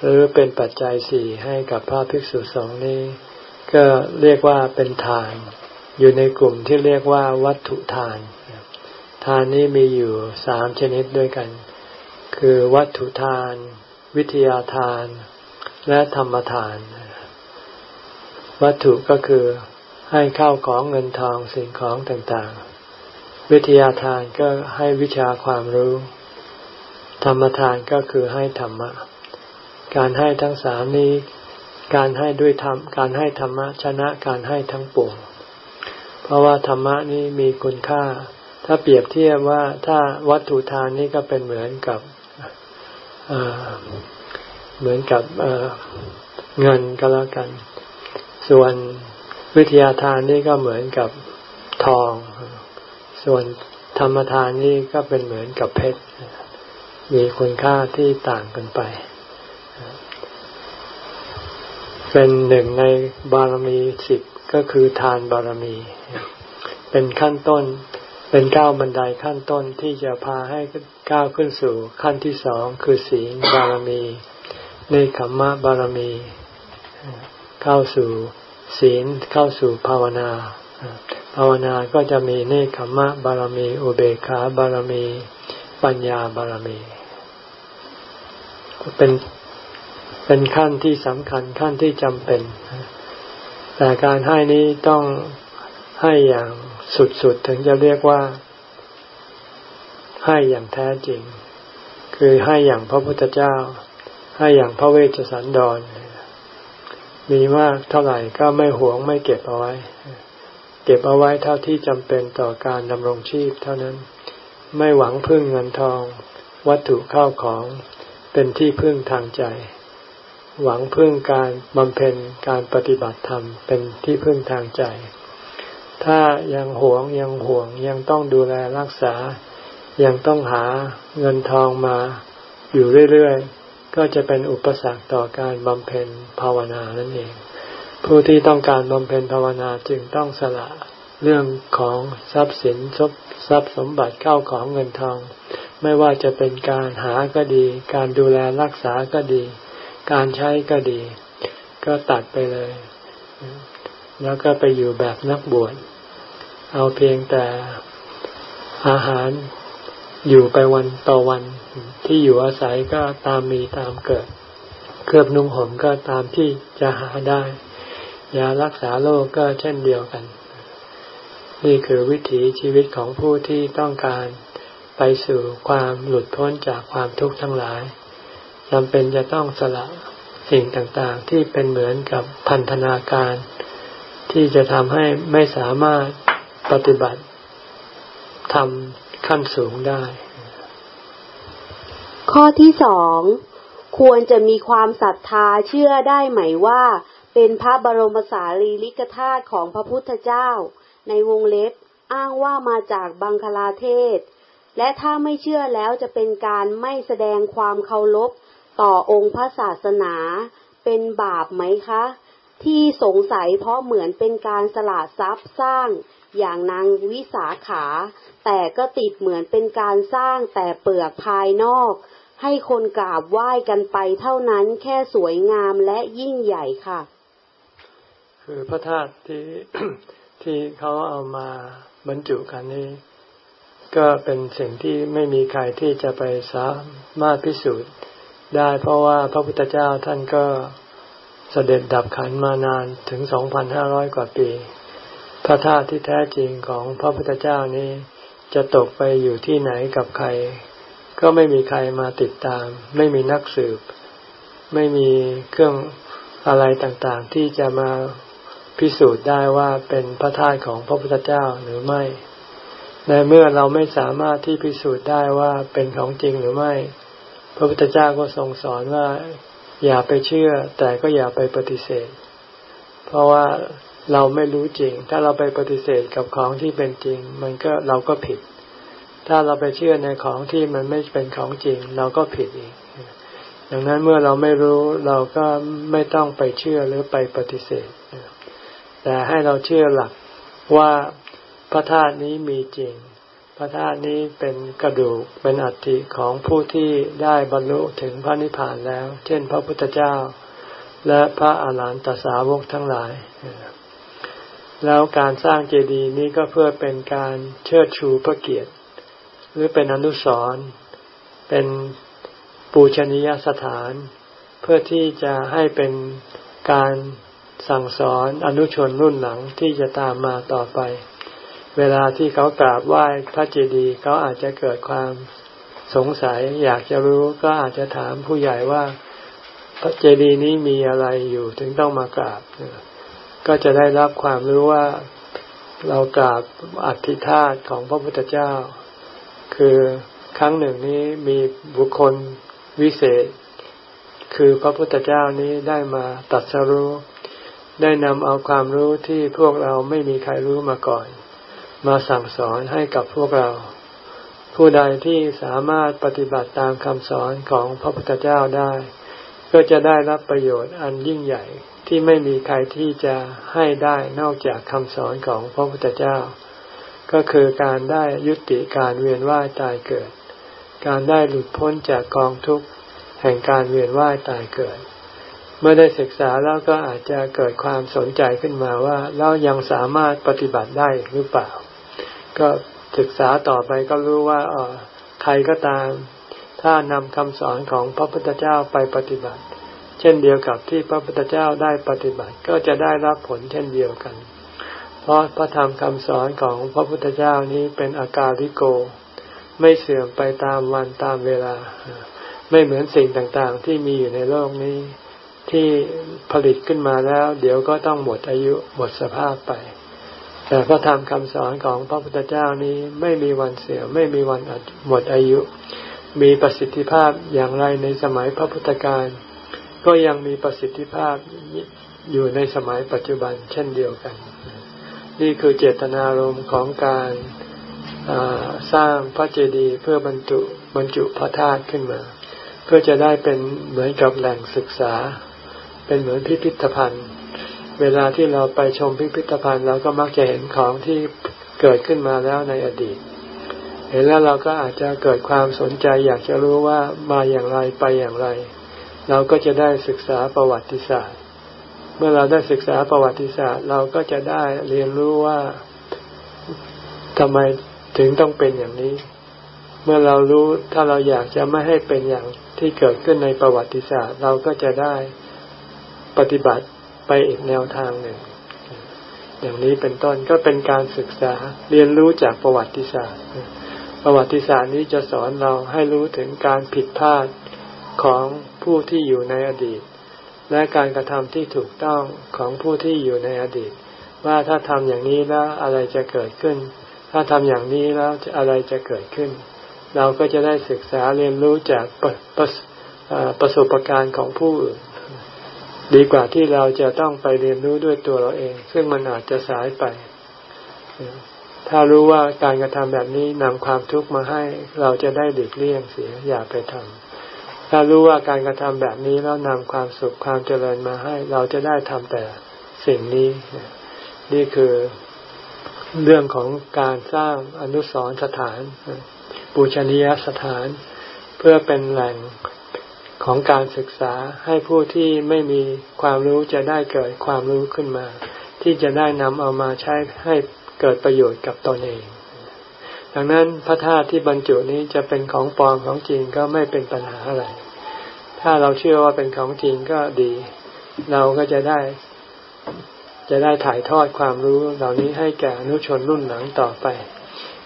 หรือเป็นปัจจัยสี่ให้กับพระภิกษุสงฆ์นี้ ก็เรียกว่าเป็นทาน อยู่ในกลุ่มที่เรียกว่าวัตถุทาน ทานนี้มีอยู่สามชนิดด้วยกัน คือวัตถุทาน วิทยาทาน และธรรมทาน วัตถุก็คือ ให้เข้าของเงินทองสิ่งของต่างๆ วิทยาทานก็ให้วิชาความรู้ ธรรมทานก็คือให้ธรรมะ การให้ทั้งสามนี้ การให้ด้วยธรรม การให้ธรรมะชนะการให้ทั้งปวง เพราะว่าธรรมะนี้มีคุณค่า ถ้าเปรียบเทียบว่าถ้าวัตถุทานนี้ก็เป็นเหมือนกับเหมือนกับเงินก็แล้วกัน ส่วน วิทยาทานนี่ก็เหมือนกับทอง ส่วนธรรมทานนี่ก็เป็นเหมือนกับเพชร มีคุณค่าที่ต่างกันไป เป็นหนึ่งในบารมีสิบก็คือทานบารมี เป็นขั้นต้น เป็นก้าวบันไดขั้นต้นที่จะพาให้ก้าวขึ้นสู่ขั้นที่สองคือศีลบารมีเนขมมะบารมี เข้าสู่ ศีลเข้าสู่ภาวนา ภาวนาก็จะมีเนคขมะบารมี อุเบกขาบารมี ปัญญาบารมี เป็นเป็นขั้นที่สำคัญขั้นที่จำเป็น แต่การให้นี้ต้องให้อย่างสุดๆ ถึงจะเรียกว่า ให้อย่างแท้จริง คือให้อย่างพระพุทธเจ้า ให้อย่างพระเวชสันดร มีมากเท่าไหร่ก็ไม่หวงไม่เก็บเอาไว้ เก็บเอาไว้เท่าที่จำเป็นต่อการดำรงชีพเท่านั้น ไม่หวังพึ่งเงินทอง วัตถุเข้าของเป็นที่พึ่งทางใจ หวังพึ่งการบำเพ็ญการปฏิบัติธรรมเป็นที่พึ่งทางใจ ถ้ายังหวงยังห่วงยังต้องดูแลรักษา ยังต้องหาเงินทองมาอยู่เรื่อย ก็จะเป็นอุปสรรคต่อการบำเพ็ญภาวนานั่นเอง ผู้ที่ต้องการบำเพ็ญภาวนาจึงต้องสละเรื่องของทรัพย์สินทรัพย์สมบัติเข้าของเงินทอง ไม่ว่าจะเป็นการหาก็ดี การดูแลรักษาก็ดี การใช้ก็ดี ก็ตัดไปเลย แล้วก็ไปอยู่แบบนักบวชเอาเพียงแต่อาหารอยู่ไปวันต่อวัน ที่อยู่อาศัยก็ตามมีตามเกิด เครือบนุ่งห่มก็ตามที่จะหาได้ ยารักษาโรคกก็เช่นเดียวกัน นี่คือวิถีชีวิตของผู้ที่ต้องการไปสู่ความหลุดพ้นจากความทุกข์ทั้งหลายจำเป็นจะต้องสละสิ่งต่างๆ ที่เป็นเหมือนกับพันธนาการ ที่จะทำให้ไม่สามารถปฏิบัติทำขั้นสูงได้ ข้อที่สองควรจะมีความศรัทธาเชื่อได้ไหมว่า เป็นพระบรมสารีริกธาตุของพระพุทธเจ้า ในวงเล็บอ้างว่ามาจากบังคลาเทศ และถ้าไม่เชื่อแล้วจะเป็นการไม่แสดงความเคารพต่อองค์พระศาสนา เป็นบาปไหมคะ ที่สงสัยเพราะเหมือนเป็นการสละทรัพย์สร้างอย่างนางวิสาขา แต่ก็ติดเหมือนเป็นการสร้างแต่เปลือกภายนอก ให้คนกราบไหว้กันไปเท่านั้นแค่สวยงามและยิ่งใหญ่ค่ะ คือพระธาตุที่ที่เขาเอามาบรรจุกันนี้ ก็เป็นสิ่งที่ไม่มีใครที่จะไปสามารถพิสูจน์ได้เพราะว่าพระพุทธเจ้าท่านก็เสด็จดับขันมานานถึงสองพันห้าร้อยกว่าปี พระธาตุที่แท้จริงของพระพุทธเจ้านี้จะตกไปอยู่ที่ไหนกับใคร ก็ไม่มีใครมาติดตาม ไม่มีนักสืบ ไม่มีเครื่องอะไรต่างๆ ที่จะมาพิสูจน์ได้ว่าเป็นพระธาตุของพระพุทธเจ้าหรือไม่ ในเมื่อเราไม่สามารถที่พิสูจน์ได้ว่าเป็นของจริงหรือไม่ พระพุทธเจ้าก็ทรงสอนว่าอย่าไปเชื่อ แต่ก็อย่าไปปฏิเสธ เพราะว่าเราไม่รู้จริง ถ้าเราไปปฏิเสธกับของที่เป็นจริง มันก็เราก็ผิด ถ้าเราไปเชื่อในของที่มันไม่เป็นของจริง เราก็ผิดอีกดังนั้นเมื่อเราไม่รู้เราก็ไม่ต้องไปเชื่อหรือไปปฏิเสธ แต่ให้เราเชื่อหลักว่าพระธาตุนี้มีจริง พระธาตุนี้เป็นกระดูกเป็นอัฐิของผู้ที่ได้บรรลุถึงพระนิพพานแล้ว เช่น พระพุทธเจ้า และพระอาหารหันตสาวกทั้งหลาย แล้วการสร้างเจดีย์นี้ก็เพื่อเป็นการเชิดชูพระเกียรติ หรือเป็นอนุสรณ์เป็นปูชนียสถาน เพื่อที่จะให้เป็นการสั่งสอนอนุชนรุ่นหลังที่จะตามมาต่อไป เวลาที่เขากราบไหว้พระเจดีย์เขาอาจจะเกิดความสงสัยอยากจะรู้ก็อาจจะถามผู้ใหญ่ว่าพระเจดีย์นี้มีอะไรอยู่ถึงต้องมากราบ ก็จะได้รับความรู้ว่าเรากราบอัฐิธาตุของพระพุทธเจ้า คือครั้งหนึ่งนี้มีบุคคลวิเศษ คือพระพุทธเจ้านี้ได้มาตัดสรู้ ได้นำเอาความรู้ที่พวกเราไม่มีใครรู้มาก่อน มาสั่งสอนให้กับพวกเรา ผู้ใดที่สามารถปฏิบัติตามคำสอนของพระพุทธเจ้าได้ ก็จะได้รับประโยชน์อันยิ่งใหญ่ที่ไม่มีใครที่จะให้ได้นอกจากคำสอนของพระพุทธเจ้า ก็คือการได้ยุติการเวียนว่ายตายเกิด การได้หลุดพ้นจากกองทุกข์แห่งการเวียนว่ายตายเกิด เมื่อได้ศึกษาแล้วก็อาจจะเกิดความสนใจขึ้นมาว่าเรายังสามารถปฏิบัติได้หรือเปล่า ก็ศึกษาต่อไปก็รู้ว่าออใครก็ตาม ถ้านำคำสอนของพระพุทธเจ้าไปปฏิบัติ เช่นเดียวกับที่พระพุทธเจ้าได้ปฏิบัติก็จะได้รับผลเช่นเดียวกัน เพราะพระธรรมคำสอนของพระพุทธเจ้านี้เป็นอากาลิโก ไม่เสื่อมไปตามวันตามเวลา ไม่เหมือนสิ่งต่างๆ ที่มีอยู่ในโลกนี้ ที่ผลิตขึ้นมาแล้ว เดี๋ยวก็ต้องหมดอายุหมดสภาพไป แต่พระธรรมคำสอนของพระพุทธเจ้านี้ไม่มีวันเสื่อมไม่มีวันหมดอายุ มีประสิทธิภาพอย่างไรในสมัยพระพุทธการก็ยังมีประสิทธิภาพอยู่ในสมัยปัจจุบันเช่นเดียวกัน นี่คือเจตนารมณ์ของการสร้างพระเจดีย์เพื่อบรรจุบรรจุพระธาตุขึ้นมา เพื่อจะได้เป็นเหมือนกับแหล่งศึกษา เป็นเหมือนพิพิธภัณฑ์ เวลาที่เราไปชมพิพิธภัณฑ์เราก็มักจะเห็นของที่เกิดขึ้นมาแล้วในอดีต เห็นแล้วเราก็อาจจะเกิดความสนใจอยากจะรู้ว่ามาอย่างไรไปอย่างไร เราก็จะได้ศึกษาประวัติศาสตร์ มื่อเราได้ศึกษาประวัติศาสตร์ เราก็จะได้เรียนรู้ว่าทำไมถึงต้องเป็นอย่างนี้ เมื่อเรารู้ถ้าเราอยากจะไม่ให้เป็นอย่างที่เกิดขึ้นในประวัติศาสตร์ เราก็จะได้ปฏิบัติไปอีกแนวทางหนึ่ง อย่างนี้เป็นต้นก็เป็นการศึกษาเรียนรู้จากประวัติศาสตร์ ประวัติศาสตร์นี้จะสอนเราให้รู้ถึงการผิดพลาดของผู้ที่อยู่ในอดีต และการกระทำที่ถูกต้องของผู้ที่อยู่ในอดีต ว่าถ้าทำอย่างนี้แล้วอะไรจะเกิดขึ้น ถ้าทำอย่างนี้แล้วอะไรจะเกิดขึ้น เราก็จะได้ศึกษาเรียนรู้จากประประประสบการณ์ของผู้อื่นดีกว่าที่เราจะต้องไปเรียนรู้ด้วยตัวเราเอง ซึ่งมันอาจจะสายไป ถ้ารู้ว่าการกระทำแบบนี้นำความทุกข์มาให้ เราจะได้ดีกเลี่ยงเสียอย่าไปทำ ถ้ารู้ว่าการกระทำแบบนี้แล้วนำความสุขความเจริญมาให้ เราจะได้ทำแต่สิ่งนี้ นี่คือเรื่องของการสร้างอนุสรสถานปูชนียสถาน เพื่อเป็นแหล่งของการศึกษาให้ผู้ที่ไม่มีความรู้จะได้เกิดความรู้ขึ้นมา ที่จะได้นำเอามาใช้ให้เกิดประโยชน์กับตนเอง ดังนั้นพระธาตุที่บรรจุนี้จะเป็นของปลอมของจริงก็ไม่เป็นปัญหาอะไร ถ้าเราเชื่อว่าเป็นของจริงก็ดี เราก็จะได้ จะได้ถ่ายทอดความรู้เหล่านี้ให้แก่นุชนรุ่นหลังต่อไป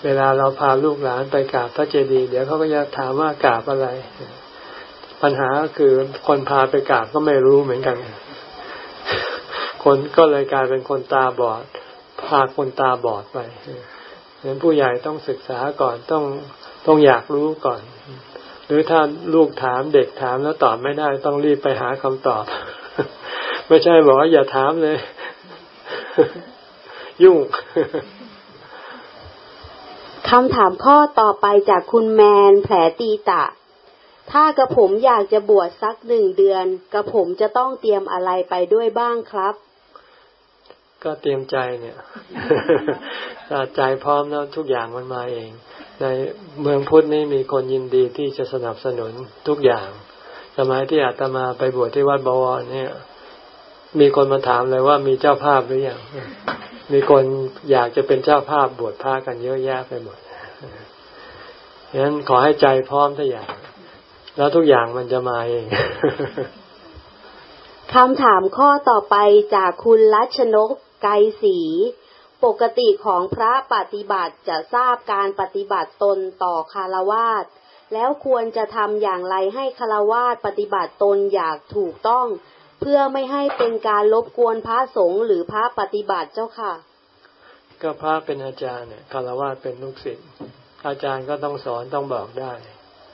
เวลาเราพาลูกหลานไปกราบพระเจดีย์เดี๋ยวเขาก็จะถามว่ากราบอะไร ปัญหาคือคนพาไปกราบก็ไม่รู้เหมือนกัน คนก็เลยกลายเป็นคนตาบอด พาคนตาบอดไปเห็นผู้ใหญ่ต้องศึกษาก่อนต้องต้องอยากรู้ก่อน หรือถ้าลูกถามเด็กถามแล้วตอบไม่ได้ต้องรีบไปหาคำตอบ ไม่ใช่บอกว่าอย่าถามเลย ยุ่งคำถามข้อต่อไปจากคุณแมนแผลตีตะ ถ้ากระผมอยากจะบวชสักหนึ่งเดือน กระผมจะต้องเตรียมอะไรไปด้วยบ้างครับ ก็เตรียมใจเนี่ยถ้าใจพร้อมแล้วทุกอย่างมันมาเอง ในเมืองพุทธนี่มีคนยินดีที่จะสนับสนุนทุกอย่าง สมัยที่อาตมาไปบวชที่วัดบวรเนี่ย มีคนมาถามเลยว่ามีเจ้าภาพหรือยังมีคนอยากจะเป็นเจ้าภาพบวชพระกันเยอะแยะไปหมดฉะนั้นขอให้ใจพร้อมทุกอย่าง แล้วทุกอย่างมันจะมาเองคำถามข้อต่อไปจากคุณรัชนกไกสี ปกติของพระปฏิบัติจะทราบการปฏิบัติตนต่อคารวาสแล้วควรจะทำอย่างไรให้คารวาสปฏิบัติตนอย่างถูกต้อง เพื่อไม่ให้เป็นการลบกวนพระสงฆ์หรือพระปฏิบัติเจ้าค่ะ ก็พระเป็นอาจารย์เนี่ยคารวะเป็นลูกศิษย์อาจารย์ก็ต้องสอนต้องบอกได้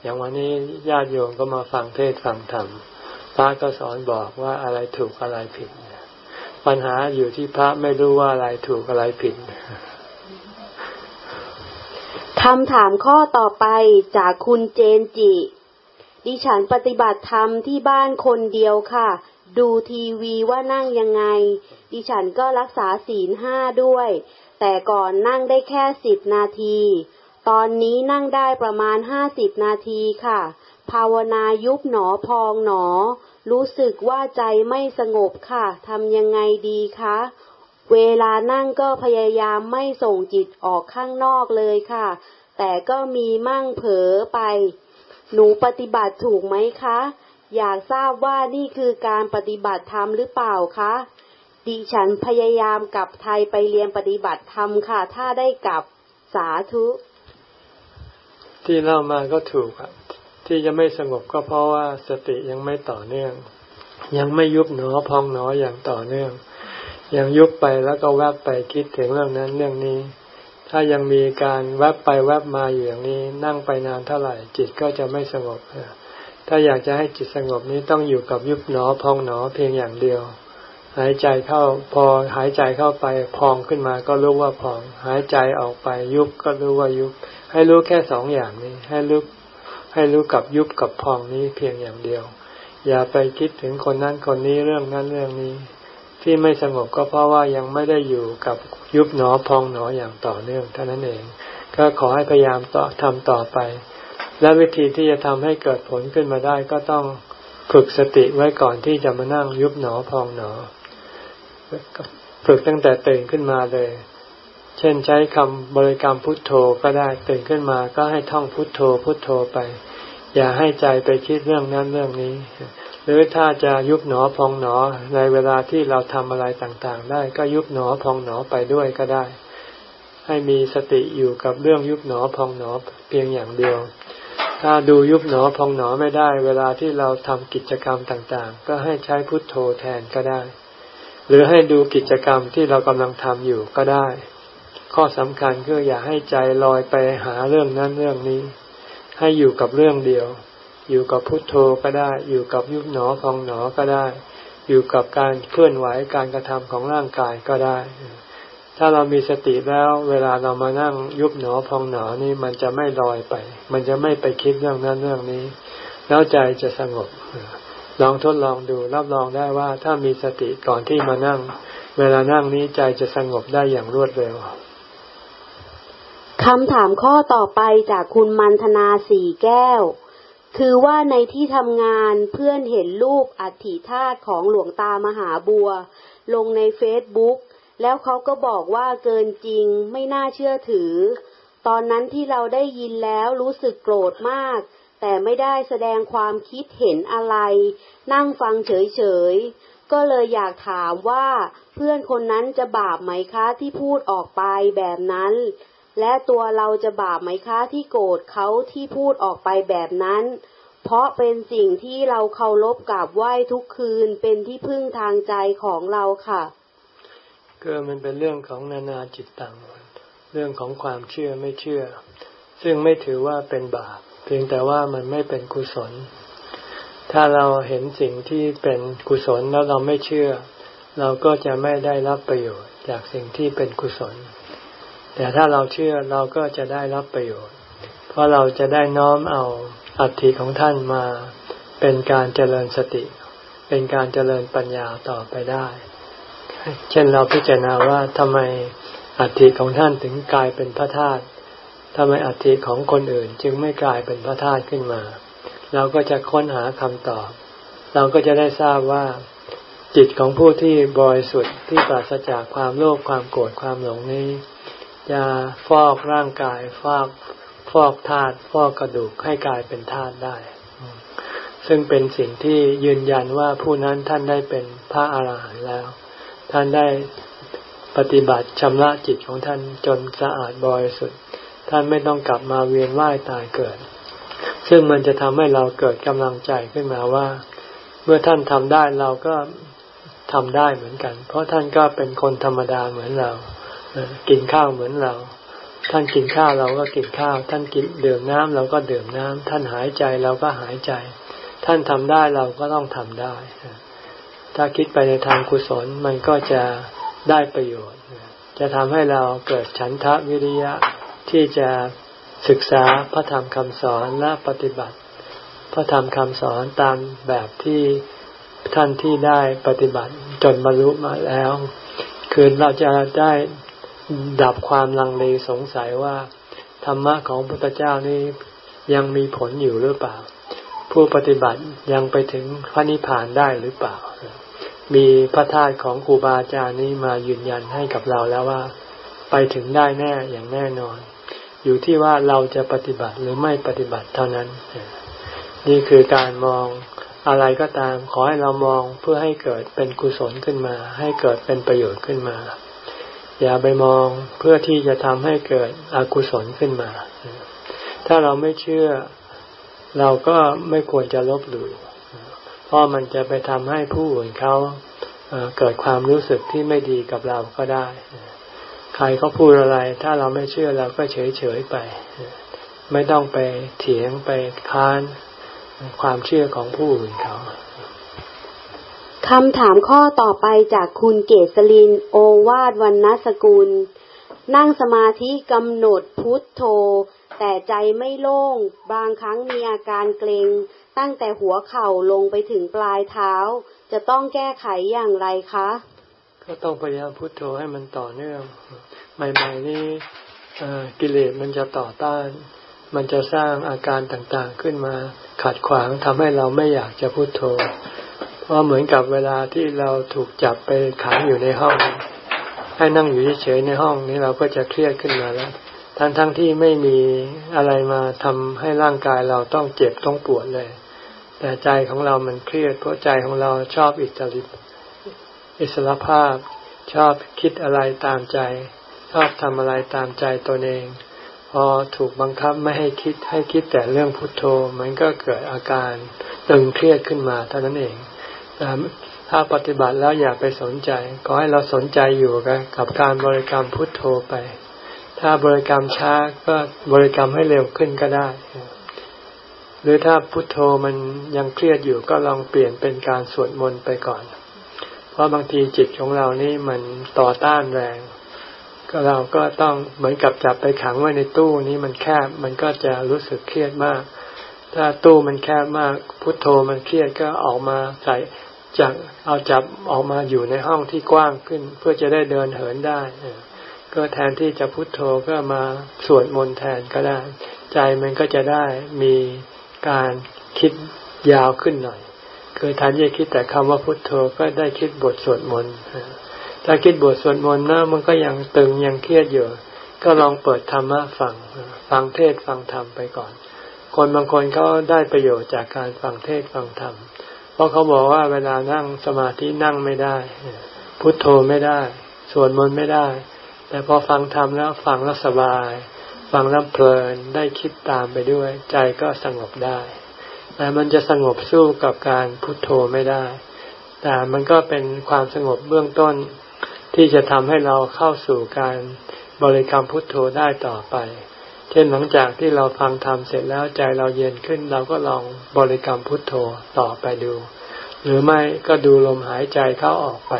อย่างวันนี้ญาติโยมก็มาฟังเทศฟังธรรมพระก็สอนบอกว่าอะไรถูกอะไรผิด ปัญหาอยู่ที่พระไม่รู้ว่าอะไรถูกอะไรผิดคำถามข้อต่อไปจากคุณเจนจิ ดิฉันปฏิบัติธรรมที่บ้านคนเดียวค่ะ ดูทีวีว่านั่งยังไง ดิฉันก็รักษาศีลห้าด้วย แต่ก่อนนั่งได้แค่สิบนาที ตอนนี้นั่งได้ประมาณห้าสิบนาทีค่ะ ภาวนายุบหนอพองหนอ รู้สึกว่าใจไม่สงบค่ะทำยังไงดีคะ เวลานั่งก็พยายามไม่ส่งจิตออกข้างนอกเลยค่ะ แต่ก็มีมั่งเผลอไป หนูปฏิบัติถูกไหมคะ อยากทราบว่านี่คือการปฏิบัติธรรมหรือเปล่าคะดิฉันพยายามกลับไทยไปเรียนปฏิบัติธรรมค่ะ ถ้าได้กลับสาธุ ที่เล่ามาก็ถูกครับ ที่จะไม่สงบก็เพราะว่าสติยังไม่ต่อเนื่อง ยังไม่ยุบหนอพองหนออย่างต่อเนื่อง ยังยุบไปแล้วก็แวบไปคิดถึงเรื่องนั้นเรื่องนี้ ถ้ายังมีการแวบไปแวบมาอยู่อย่างนี้ นั่งไปนานเท่าไหร่ จิตก็จะไม่สงบถ้าอยากจะให้จิตสงบนี้ต้องอยู่กับยุบหนอพองหนอเพียงอย่างเดียว หายใจเข้าพอหายใจเข้าไปพองขึ้นมาก็รู้ว่าพอง หายใจออกไปยุบก็รู้ว่ายุบให้รู้แค่สองอย่างนี้ ให้รู้ ให้รู้กับยุบกับพองนี้เพียงอย่างเดียว อย่าไปคิดถึงคนนั้นคนนี้เรื่องนั้นเรื่องนี้ ที่ไม่สงบก็เพราะว่ายังไม่ได้อยู่กับยุบหนอพองหนออย่างต่อเนื่องเท่านั้นเอง ก็ขอให้พยายามต่อทำต่อไป และวิธีที่จะทำให้เกิดผลขึ้นมาได้ก็ต้องฝึกสติไว้ก่อนที่จะมานั่งยุบหนอพองหนอ ฝึกตั้งแต่ตื่นขึ้นมาเลย เช่นใช้คำบริกรรมพุทโธก็ได้ตื่นขึ้นมาก็ให้ท่องพุทโธพุทโธไป อย่าให้ใจไปคิดเรื่องนั้นเรื่องนี้ หรือถ้าจะยุบหนอพองหนอในเวลาที่เราทำอะไรต่างๆ ได้ก็ยุบหนอพองหนอไปด้วยก็ได้ ให้มีสติอยู่กับเรื่องยุบหนอพองหนอเพียงอย่างเดียว ถ้าดูยุบหนอพองหนอไม่ได้ เวลาที่เราทำกิจกรรมต่างๆ ก็ให้ใช้พุทโธแทนก็ได้ หรือให้ดูกิจกรรมที่เรากำลังทำอยู่ก็ได้ ข้อสำคัญคืออย่าให้ใจลอยไปหาเรื่องนั้นเรื่องนี้ ให้อยู่กับเรื่องเดียว อยู่กับพุทโธก็ได้ อยู่กับยุบหนอพองหนอก็ได้ อยู่กับการเคลื่อนไหวการกระทำของร่างกายก็ได้ ถ้าเรามีสติแล้ว เวลาเรามานั่งยุบหนอพองหนอนี่มันจะไม่ลอยไป มันจะไม่ไปคิดเรื่องนั้นเรื่องนี้ แล้วใจจะสงบลองทดลองดูรับรองได้ว่าถ้ามีสติก่อนที่มานั่ง เวลานั่งนี้ใจจะสงบได้อย่างรวดเร็ว คำถามข้อต่อไปจากคุณมันธนาสีแก้ว คือว่าในที่ทำงานเพื่อนเห็นรูปอัฐิธาตุของหลวงตามหาบัว ลงในเฟซบุ๊กแล้วเขาก็บอกว่าเกินจริงไม่น่าเชื่อถือ ตอนนั้นที่เราได้ยินแล้วรู้สึกโกรธมาก แต่ไม่ได้แสดงความคิดเห็นอะไร นั่งฟังเฉยๆ ก็เลยอยากถามว่าเพื่อนคนนั้นจะบาปไหมคะที่พูดออกไปแบบนั้น และตัวเราจะบาปไหมคะที่โกรธเขาที่พูดออกไปแบบนั้น เพราะเป็นสิ่งที่เราเคารพกราบไหว้ทุกคืนเป็นที่พึ่งทางใจของเราค่ะก็มันเป็นเรื่องของนานาจิตตังเรื่องของความเชื่อไม่เชื่อ ซึ่งไม่ถือว่าเป็นบาป เพียงแต่ว่ามันไม่เป็นกุศล ถ้าเราเห็นสิ่งที่เป็นกุศลแล้วเราไม่เชื่อ เราก็จะไม่ได้รับประโยชน์จากสิ่งที่เป็นกุศล แต่ถ้าเราเชื่อเราก็จะได้รับประโยชน์ เพราะเราจะได้น้อมเอาอัฐิของท่านมาเป็นการเจริญสติ เป็นการเจริญปัญญาต่อไปได้ เช่นเราพิจารณาว่าทำไมอัฐิของท่านถึงกลายเป็นพระธาตุทำไมอัฐิของคนอื่นจึงไม่กลายเป็นพระธาตุขึ้นมา เราก็จะค้นหาคำตอบ เราก็จะได้ทราบว่า จิตของผู้ที่บริสุทธิ์ที่ปราศจากความโลภความโกรธความหลงนี้ จะฟอกร่างกายฟอกฟอกธาตุฟอกกระดูกให้กลายเป็นธาตุได้ ซึ่งเป็นสิ่งที่ยืนยันว่าผู้นั้นท่านได้เป็นพระอาหารหันต์แล้ว ท่านได้ปฏิบัติชำระจิตของท่านจนสะอาดบริสุทธิ์ท่านไม่ต้องกลับมาเวียนว่ายตายเกิด ซึ่งมันจะทำให้เราเกิดกำลังใจขึ้นมาว่า เมื่อท่านทำได้เราก็ทำได้เหมือนกัน เพราะท่านก็เป็นคนธรรมดาเหมือนเรา กินข้าวเหมือนเรา ท่านกินข้าวเราก็กินข้าว ท่านกินดื่มน้ำเราก็ดื่มน้ำท่านหายใจเราก็หายใจ ท่านทำได้เราก็ต้องทำได้ ถ้าคิดไปในทางกุศลมันก็จะได้ประโยชน์ จะทำให้เราเกิดฉันทะวิริยะที่จะศึกษาพระธรรมคำสอนและปฏิบัติ พระธรรมคำสอนตามแบบที่ท่านที่ได้ปฏิบัติจนบรรลุมาแล้ว คือเราจะได้ ดับความลังเลสงสัยว่า ธรรมะของพระพุทธเจ้านี้ยังมีผลอยู่หรือเปล่า ผู้ปฏิบัติยังไปถึงพระนิพพานได้หรือเปล่า มีพระธาตุของครูบาอาจารย์นี้มายืนยันให้กับเราแล้วว่า ไปถึงได้แน่อย่างแน่นอน อยู่ที่ว่าเราจะปฏิบัติหรือไม่ปฏิบัติเท่านั้น นี่คือการมองอะไรก็ตาม ขอให้เรามองเพื่อให้เกิดเป็นกุศลขึ้นมา ให้เกิดเป็นประโยชน์ขึ้นมา อย่าไปมองเพื่อที่จะทำให้เกิดอกุศลขึ้นมา ถ้าเราไม่เชื่อ เราก็ไม่ควรจะลบหลู่เพราะมันจะไปทำให้ผู้อื่นเขาเกิดความรู้สึกที่ไม่ดีกับเราก็ได้ ใครเขาพูดอะไร ถ้าเราไม่เชื่อเราก็เฉยเฉยไป ไม่ต้องไปเถียงไปค้านความเชื่อของผู้อื่นเขา คำถามข้อต่อไปจากคุณเกษลิน โอวาดวันนสกุล นั่งสมาธิกำหนดพุทโธ แต่ใจไม่โล่ง บางครั้งมีอาการเกรง ตั้งแต่หัวเข่าลงไปถึงปลายเท้า จะต้องแก้ไขอย่างไรคะ ก็ต้องพยายามพุทโธให้มันต่อเนื่อง ใหม่ ๆ นี่กิเลสมันจะต่อต้าน มันจะสร้างอาการต่างๆขึ้นมาขัดขวางทำให้เราไม่อยากจะพุทโธ เพราะเหมือนกับเวลาที่เราถูกจับไปขังอยู่ในห้อง ให้นั่งอยู่เฉยในห้องนี้เราก็จะเครียดขึ้นมาแล้ว ทั้งๆทที่ไม่มีอะไรมาทำให้ร่างกายเราต้องเจ็บต้องปวดเลย แต่ใจของเรามันเครียด เพราะใจของเราชอบอิสริอิสรภาพ ชอบคิดอะไรตามใจ ชอบทำอะไรตามใจตนเองพอถูกบังคับไม่ให้คิดให้คิดแต่เรื่องพุทโธมันก็เกิดอาการตึงเครียดขึ้นมาเท่านั้นเอง ถ้าปฏิบัติแล้วอย่าไปสนใจก็ให้เราสนใจอยู่กับการบริกรรมพุทโธไป ถ้าบริกรรมช้าก็บริกรรมให้เร็วขึ้นก็ได้ หรือถ้าพุทโธมันยังเครียดอยู่ก็ลองเปลี่ยนเป็นการสวดมนต์ไปก่อน เพราะบางทีจิตของเรานี่มันต่อต้านแรง ก็เราก็ต้องเหมือนกับจับไปขังไว้ในตู้นี้มันแคบมันก็จะรู้สึกเครียดมากถ้าตู้มันแคบมาก พุทโธมันเครียดก็ออกมาใส่ จากเอาจับออกมาอยู่ในห้องที่กว้างขึ้น เพื่อจะได้เดินเหินได้ก็แทนที่จะพุทโธก็มาสวดมนต์แทนก็ได้ ใจมันก็จะได้มีการคิดยาวขึ้นหน่อย คือแทนที่จะคิดแต่คำว่าพุทโธก็ได้คิดบทสวดมนต์ถ้าคิดบทสวดมนต์นะมันก็ยังตึงยังเครียดอยู่ ก็ลองเปิดธรรมะฟังฟังเทศฟังธรรมไปก่อน คนบางคนเขาได้ประโยชน์จากการฟังเทศฟังธรรมเราะเขาบอกว่าเวลานั่งสมาธินั่งไม่ได้ พุทโธไม่ได้สวดมนต์ไม่ได้ แต่พอฟังธรรมแล้วฟังแล้วสบาย ฟังแล้วเพลินได้คิดตามไปด้วย ใจก็สงบได้ แต่มันจะสงบสู้กับการพุทโธไม่ได้ แต่มันก็เป็นความสงบเบื้องต้นที่จะทำให้เราเข้าสู่การบริกรรมพุทโธได้ต่อไป เช่นหลังจากที่เราฟังธรรมเสร็จแล้วใจเราเย็นขึ้น เราก็ลองบริกรรมพุทโธต่อไปดู หรือไม่ก็ดูลมหายใจเข้าออกไป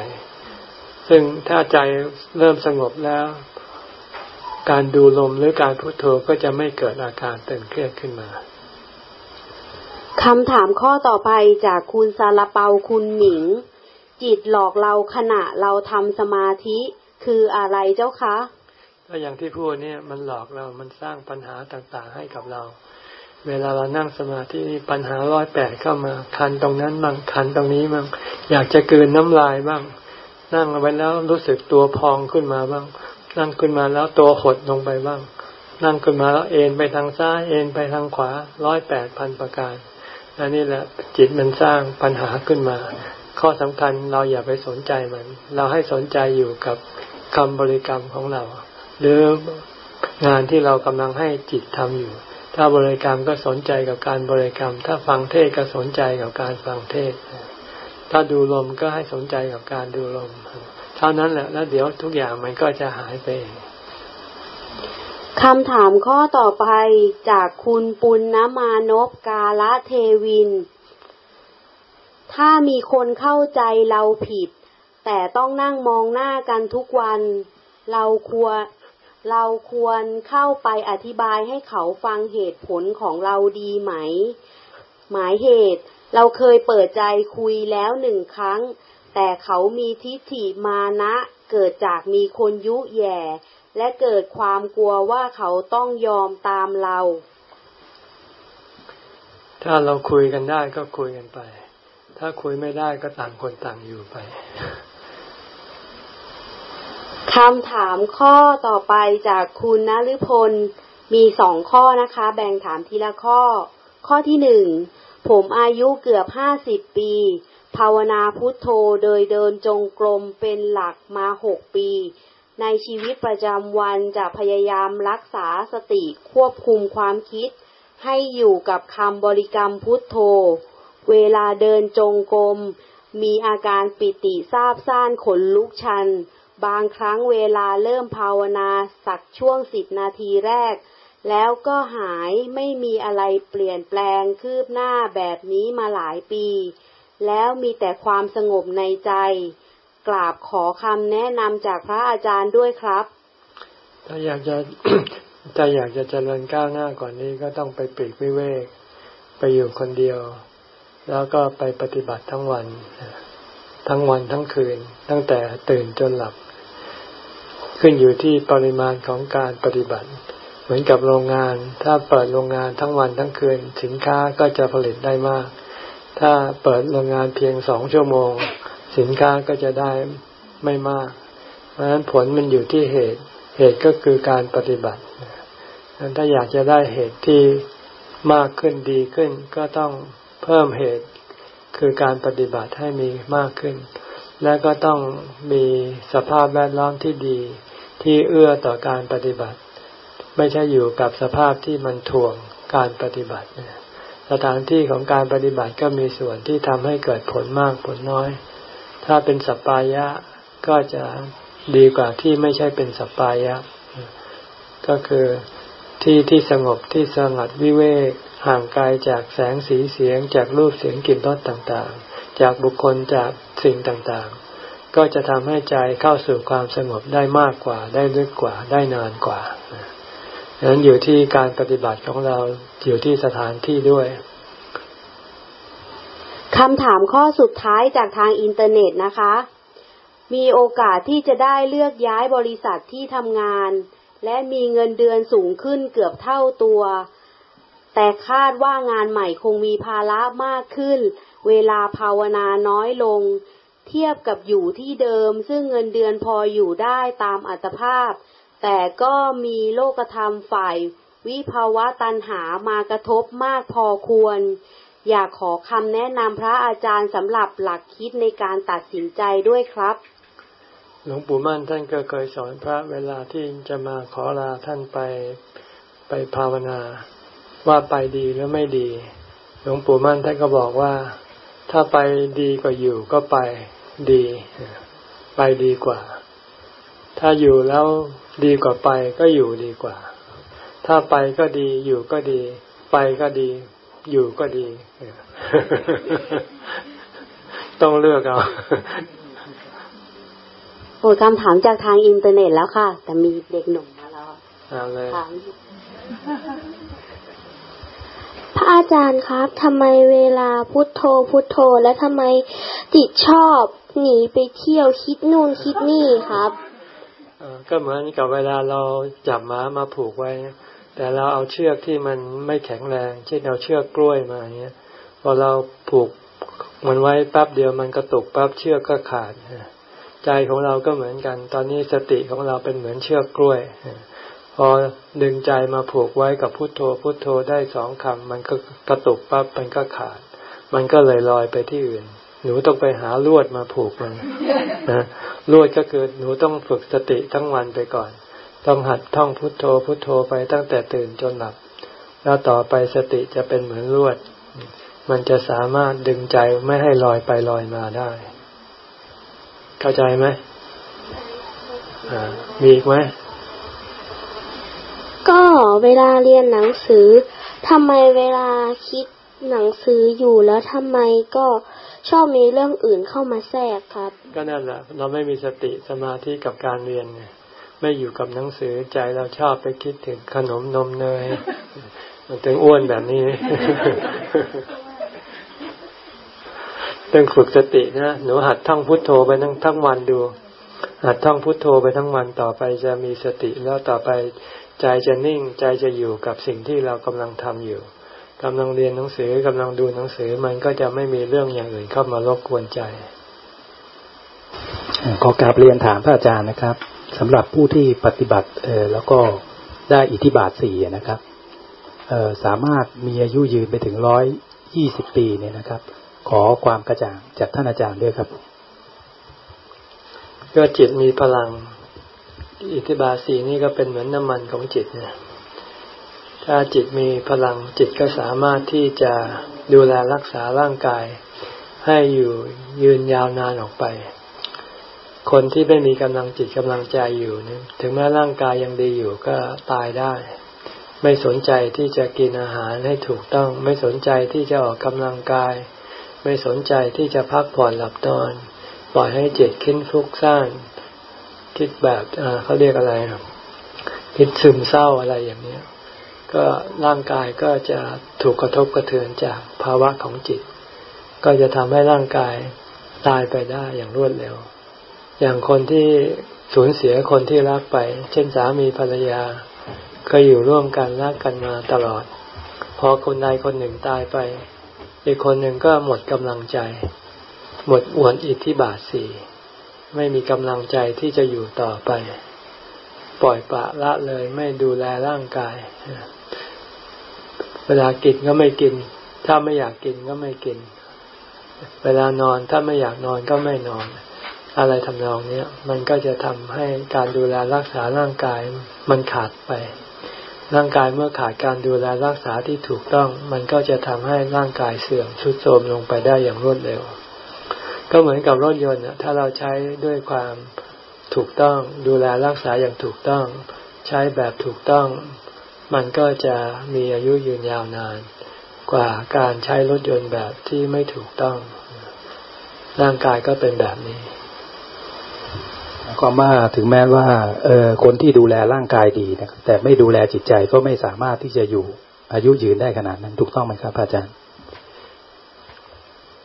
ซึ่งถ้าใจเริ่มสงบแล้ว การดูลมหรือการพุทโธก็จะไม่เกิดอาการตึงเครียดขึ้นมาคำถามข้อต่อไปจากคุณซาลาเปาคุณหมิง จิตหลอกเราขณะเราทำสมาธิคืออะไรเจ้าคะ ก็อย่างที่พูดเนี่ยมันหลอกเรา มันสร้างปัญหาต่างๆให้กับเรา เวลาเรานั่งสมาธิปัญหาร้อยแปดเข้ามา คันตรงนั้นบ้างคันตรงนี้บ้างอยากจะเกินน้ำลายบ้าง นั่งไว้แล้วรู้สึกตัวพองขึ้นมาบ้าง นั่งขึ้นมาแล้วตัวหดลงไปบ้าง นั่งขึ้นมาแล้วเอ็นไปทางซ้ายเอ็นไปทางขวาร้อยแปดพันประการอันนี้แหละจิตมันสร้างปัญหาขึ้นมา ข้อสำคัญเราอย่าไปสนใจมัน เราให้สนใจอยู่กับคำบริกรรมของเรา หรืองานที่เรากำลังให้จิตทำอยู่ ถ้าบริกรรมก็สนใจกับการบริกรรม ถ้าฟังเทศก็สนใจกับการฟังเทศ ถ้าดูลมก็ให้สนใจกับการดูลม เท่านั้นแหละ แล้วเดี๋ยวทุกอย่างมันก็จะหายไปคำถามข้อต่อไปจากคุณปุณณมานพกาละเทวิน ถ้ามีคนเข้าใจเราผิด แต่ต้องนั่งมองหน้ากันทุกวัน เราควร เราควรเข้าไปอธิบายให้เขาฟังเหตุผลของเราดีไหม หมายเหตุ เราเคยเปิดใจคุยแล้วหนึ่งครั้ง แต่เขามีทิฏฐิมานะ เกิดจากมีคนยุแย่ และเกิดความกลัวว่าเขาต้องยอมตามเรา ถ้าเราคุยกันได้ก็คุยกันไป ถ้าคุยไม่ได้ก็ต่างคนต่างอยู่ไป คำถามข้อต่อไปจากคุณนฤพล มีสองข้อนะคะ แบ่งถามทีละข้อ ข้อที่หนึ่ง ผมอายุเกือบห้าสิบปี ภาวนาพุทโธโดยเดินจงกรมเป็นหลักมาหกปี ในชีวิตประจำวันจะพยายามรักษาสติควบคุมความคิด ให้อยู่กับคำบริกรรมพุทโธ เวลาเดินจงกรมมีอาการปิติซาบซ่านขนลุกชัน บางครั้งเวลาเริ่มภาวนาสักช่วงสิบนาทีแรก แล้วก็หายไม่มีอะไรเปลี่ยนแปลงคืบหน้าแบบนี้มาหลายปี แล้วมีแต่ความสงบในใจ กราบขอคำแนะนำจากพระอาจารย์ด้วยครับ ถ้าอยากจะจะอยากจะเจริญก้าวหน้าก่อนนี้ก็ต้องไปปีกวิเวก ไปอยู่คนเดียว แล้วก็ไปปฏิบัติทั้งวัน ทั้งวันทั้งคืน ตั้งแต่ตื่นจนหลับ ขึ้นอยู่ที่ปริมาณของการปฏิบัติ เหมือนกับโรงงาน ถ้าเปิดโรงงานทั้งวันทั้งคืนสินค้าก็จะผลิตได้มาก ถ้าเปิดโรงงานเพียงสองชั่วโมง สินค้าก็จะได้ไม่มาก เพราะฉะนั้นผลมันอยู่ที่เหตุ เหตุก็คือการปฏิบัติถ้าอยากจะได้เหตุที่มากขึ้นดีขึ้น ก็ต้องเพิ่มเหตุคือการปฏิบัติให้มีมากขึ้น และก็ต้องมีสภาพแวดล้อมที่ดี ที่เอื้อต่อการปฏิบัติ ไม่ใช่อยู่กับสภาพที่มันถ่วงการปฏิบัติสถานที่ของการปฏิบัติก็มีส่วนที่ทำให้เกิดผลมากผลน้อย ถ้าเป็นสัปปายะก็จะดีกว่าที่ไม่ใช่เป็นสัปปายะ ก็คือที่ที่สงบที่สงัดวิเวกห่างไกลจากแสงสีเสียง จากรูปเสียงกลิ่นรสต่างๆ จากบุคคลจากสิ่งต่างๆ ก็จะทำให้ใจเข้าสู่ความสงบได้มากกว่า ได้ลึกกว่า ได้นานกว่าดังนั้นอยู่ที่การปฏิบัติของเราอยู่ที่สถานที่ด้วยคำถามข้อสุดท้ายจากทางอินเทอร์เน็ตนะคะ มีโอกาสที่จะได้เลือกย้ายบริษัทที่ทำงาน และมีเงินเดือนสูงขึ้นเกือบเท่าตัว แต่คาดว่างานใหม่คงมีภาระมากขึ้น เวลาภาวนาน้อยลง เทียบกับอยู่ที่เดิม ซึ่งเงินเดือนพออยู่ได้ตามอัตภาพ แต่ก็มีโลกธรรมฝ่ายวิภาวะตันหามากระทบมากพอควร อยากขอคำแนะนำพระอาจารย์สำหรับหลักคิดในการตัดสินใจด้วยครับ หลวงปู่มั่นท่านก็เคยสอนพระเวลาที่จะมาขอลาท่านไปไปภาวนา ว่าไปดีหรือไม่ดี หลวงปู่มั่นท่านก็บอกว่า ถ้าไปดีกว่าอยู่ก็ไป ดี ไปดีกว่า ถ้าอยู่แล้วดีกว่าไปก็อยู่ดีกว่า ถ้าไปก็ดีอยู่ก็ดี ไปก็ดี อยู่ก็ดี ต้องเลือกเอาโอ้คำถามจากทางอินเทอร์เน็ตแล้วค่ะ แต่มีเด็กหนุ่มมาแล้วถามพระอาจารย์ครับทำไมเวลาพุทโธพุทโธ และทำไมจิตชอบ หนีไปเที่ยวคิดนู่นคิดนี่ครับก็เหมือนกับเวลาเราจับม้ามาผูกไว้ แต่เราเอาเชือกที่มันไม่แข็งแรง เช่นเอาเชือกกล้วยมาอย่างเงี้ย พอเราผูกมันไว้แป๊บเดียวมันก็ตกแป๊บเชือกก็ขาดใจของเราก็เหมือนกัน ตอนนี้สติของเราเป็นเหมือนเชือกกล้วย พอดึงใจมาผูกไว้กับพุทโธ พุทโธได้สองคำมันก็กระตุกปั๊บมันก็ขาด มันก็เลยลอยไปที่อื่น หนูต้องไปหาลวดมาผูกมันนะลวดก็คือหนูต้องฝึกสติทั้งวันไปก่อน ต้องหัดท่องพุทโธพุทโธไปตั้งแต่ตื่นจนหลับ แล้วต่อไปสติจะเป็นเหมือนลวด มันจะสามารถดึงใจไม่ให้ลอยไปลอยมาได้ เข้าใจไหมมีอีกไหมก็เวลาเรียนหนังสือทำไมเวลาคิดหนังสืออยู่แล้วทำไมก็ ชอบมีเรื่องอื่นเข้ามาแทรกครับ ก็นั่นแหละเราไม่มีสติสมาธิกับการเรียนไงไม่อยู่กับหนังสือใจเราชอบไปคิดถึงขนมนมเนยมันถึงอ้วนแบบนี้ต้องฝึกสตินะหนูหัดท่องพุทโธไปทั้งทั้งวันดู หัดท่องพุทโธไปทั้งวันต่อไปจะมีสติแล้วต่อไปใจจะนิ่ง ใจจะอยู่กับสิ่งที่เรากำลังทำอยู่ กำลังเรียนหนังสือกำลังดูหนังสือมันก็จะไม่มีเรื่องอย่างอื่นเข้ามารบกวนใจขอกราบเรียนถามพระอาจารย์นะครับสำหรับผู้ที่ปฏิบัติเออแล้วก็ได้อิทธิบาทสี่นะครับเออสามารถมีอายุยืนไปถึงร้อยยี่สิบปีเนี่ยนะครับ ขอความกระจ่างจากท่านอาจารย์ด้วยครับก็จิตมีพลัง อิทธิบาทสี่นี่ก็เป็นเหมือนน้ำมันของจิตเนี่ย ถ้าจิตมีพลังจิตก็สามารถที่จะดูแลรักษาร่างกาย ให้อยู่ยืนยาวนานออกไป คนที่ไม่มีกำลังจิตกำลังใจอยู่นี่ถึงแม้ร่างกายยังดีอยู่ก็ตายได้ ไม่สนใจที่จะกินอาหารให้ถูกต้อง ไม่สนใจที่จะออกกำลังกาย ไม่สนใจที่จะพักผ่อนหลับนอนปล่อยให้จิตคิดฟุ้งซ่านคิดแบบเขาเรียกอะไรคิดซึมเศร้าอะไรอย่างนี้ ก็ร่างกายก็จะถูกกระทบกระเทือนจากภาวะของจิต ก็จะทำให้ร่างกายตายไปได้อย่างรวดเร็ว อย่างคนที่สูญเสียคนที่รักไป เช่นสามีภรรยาก็อยู่ร่วมกันรักกันมาตลอด พอคนใดคนหนึ่งตายไป อีกคนหนึ่งก็หมดกำลังใจ หมดอวนอิทธิบาทสี่ไม่มีกำลังใจที่จะอยู่ต่อไป ปล่อยปละละเลยไม่ดูแลร่างกาย เวลากินก็ไม่กิน ถ้าไม่อยากกินก็ไม่กิน เวลานอนถ้าไม่อยากนอนก็ไม่นอน อะไรทำนองนี้มันก็จะทำให้การดูแลรักษาร่างกายมันขาดไป ร่างกายเมื่อขาดการดูแลรักษาที่ถูกต้อง มันก็จะทำให้ร่างกายเสื่อมชุดโทรมลงไปได้อย่างรวดเร็ว ก็เหมือนกับรถยนต์ถ้าเราใช้ด้วยความถูกต้องดูแลรักษาอย่างถูกต้อง ใช้แบบถูกต้อง มันก็จะมีอายุยืนยาวนาน กว่าการใช้รถยนต์แบบที่ไม่ถูกต้อง ร่างกายก็เป็นแบบนี้ก็มาถึงแม้ว่าเออคนที่ดูแลร่างกายดีนะครับแต่ไม่ดูแลจิตใจก็ไม่สามารถที่จะอยู่อายุยืนได้ขนาดนั้นถูกต้องไหมครับอาจารย์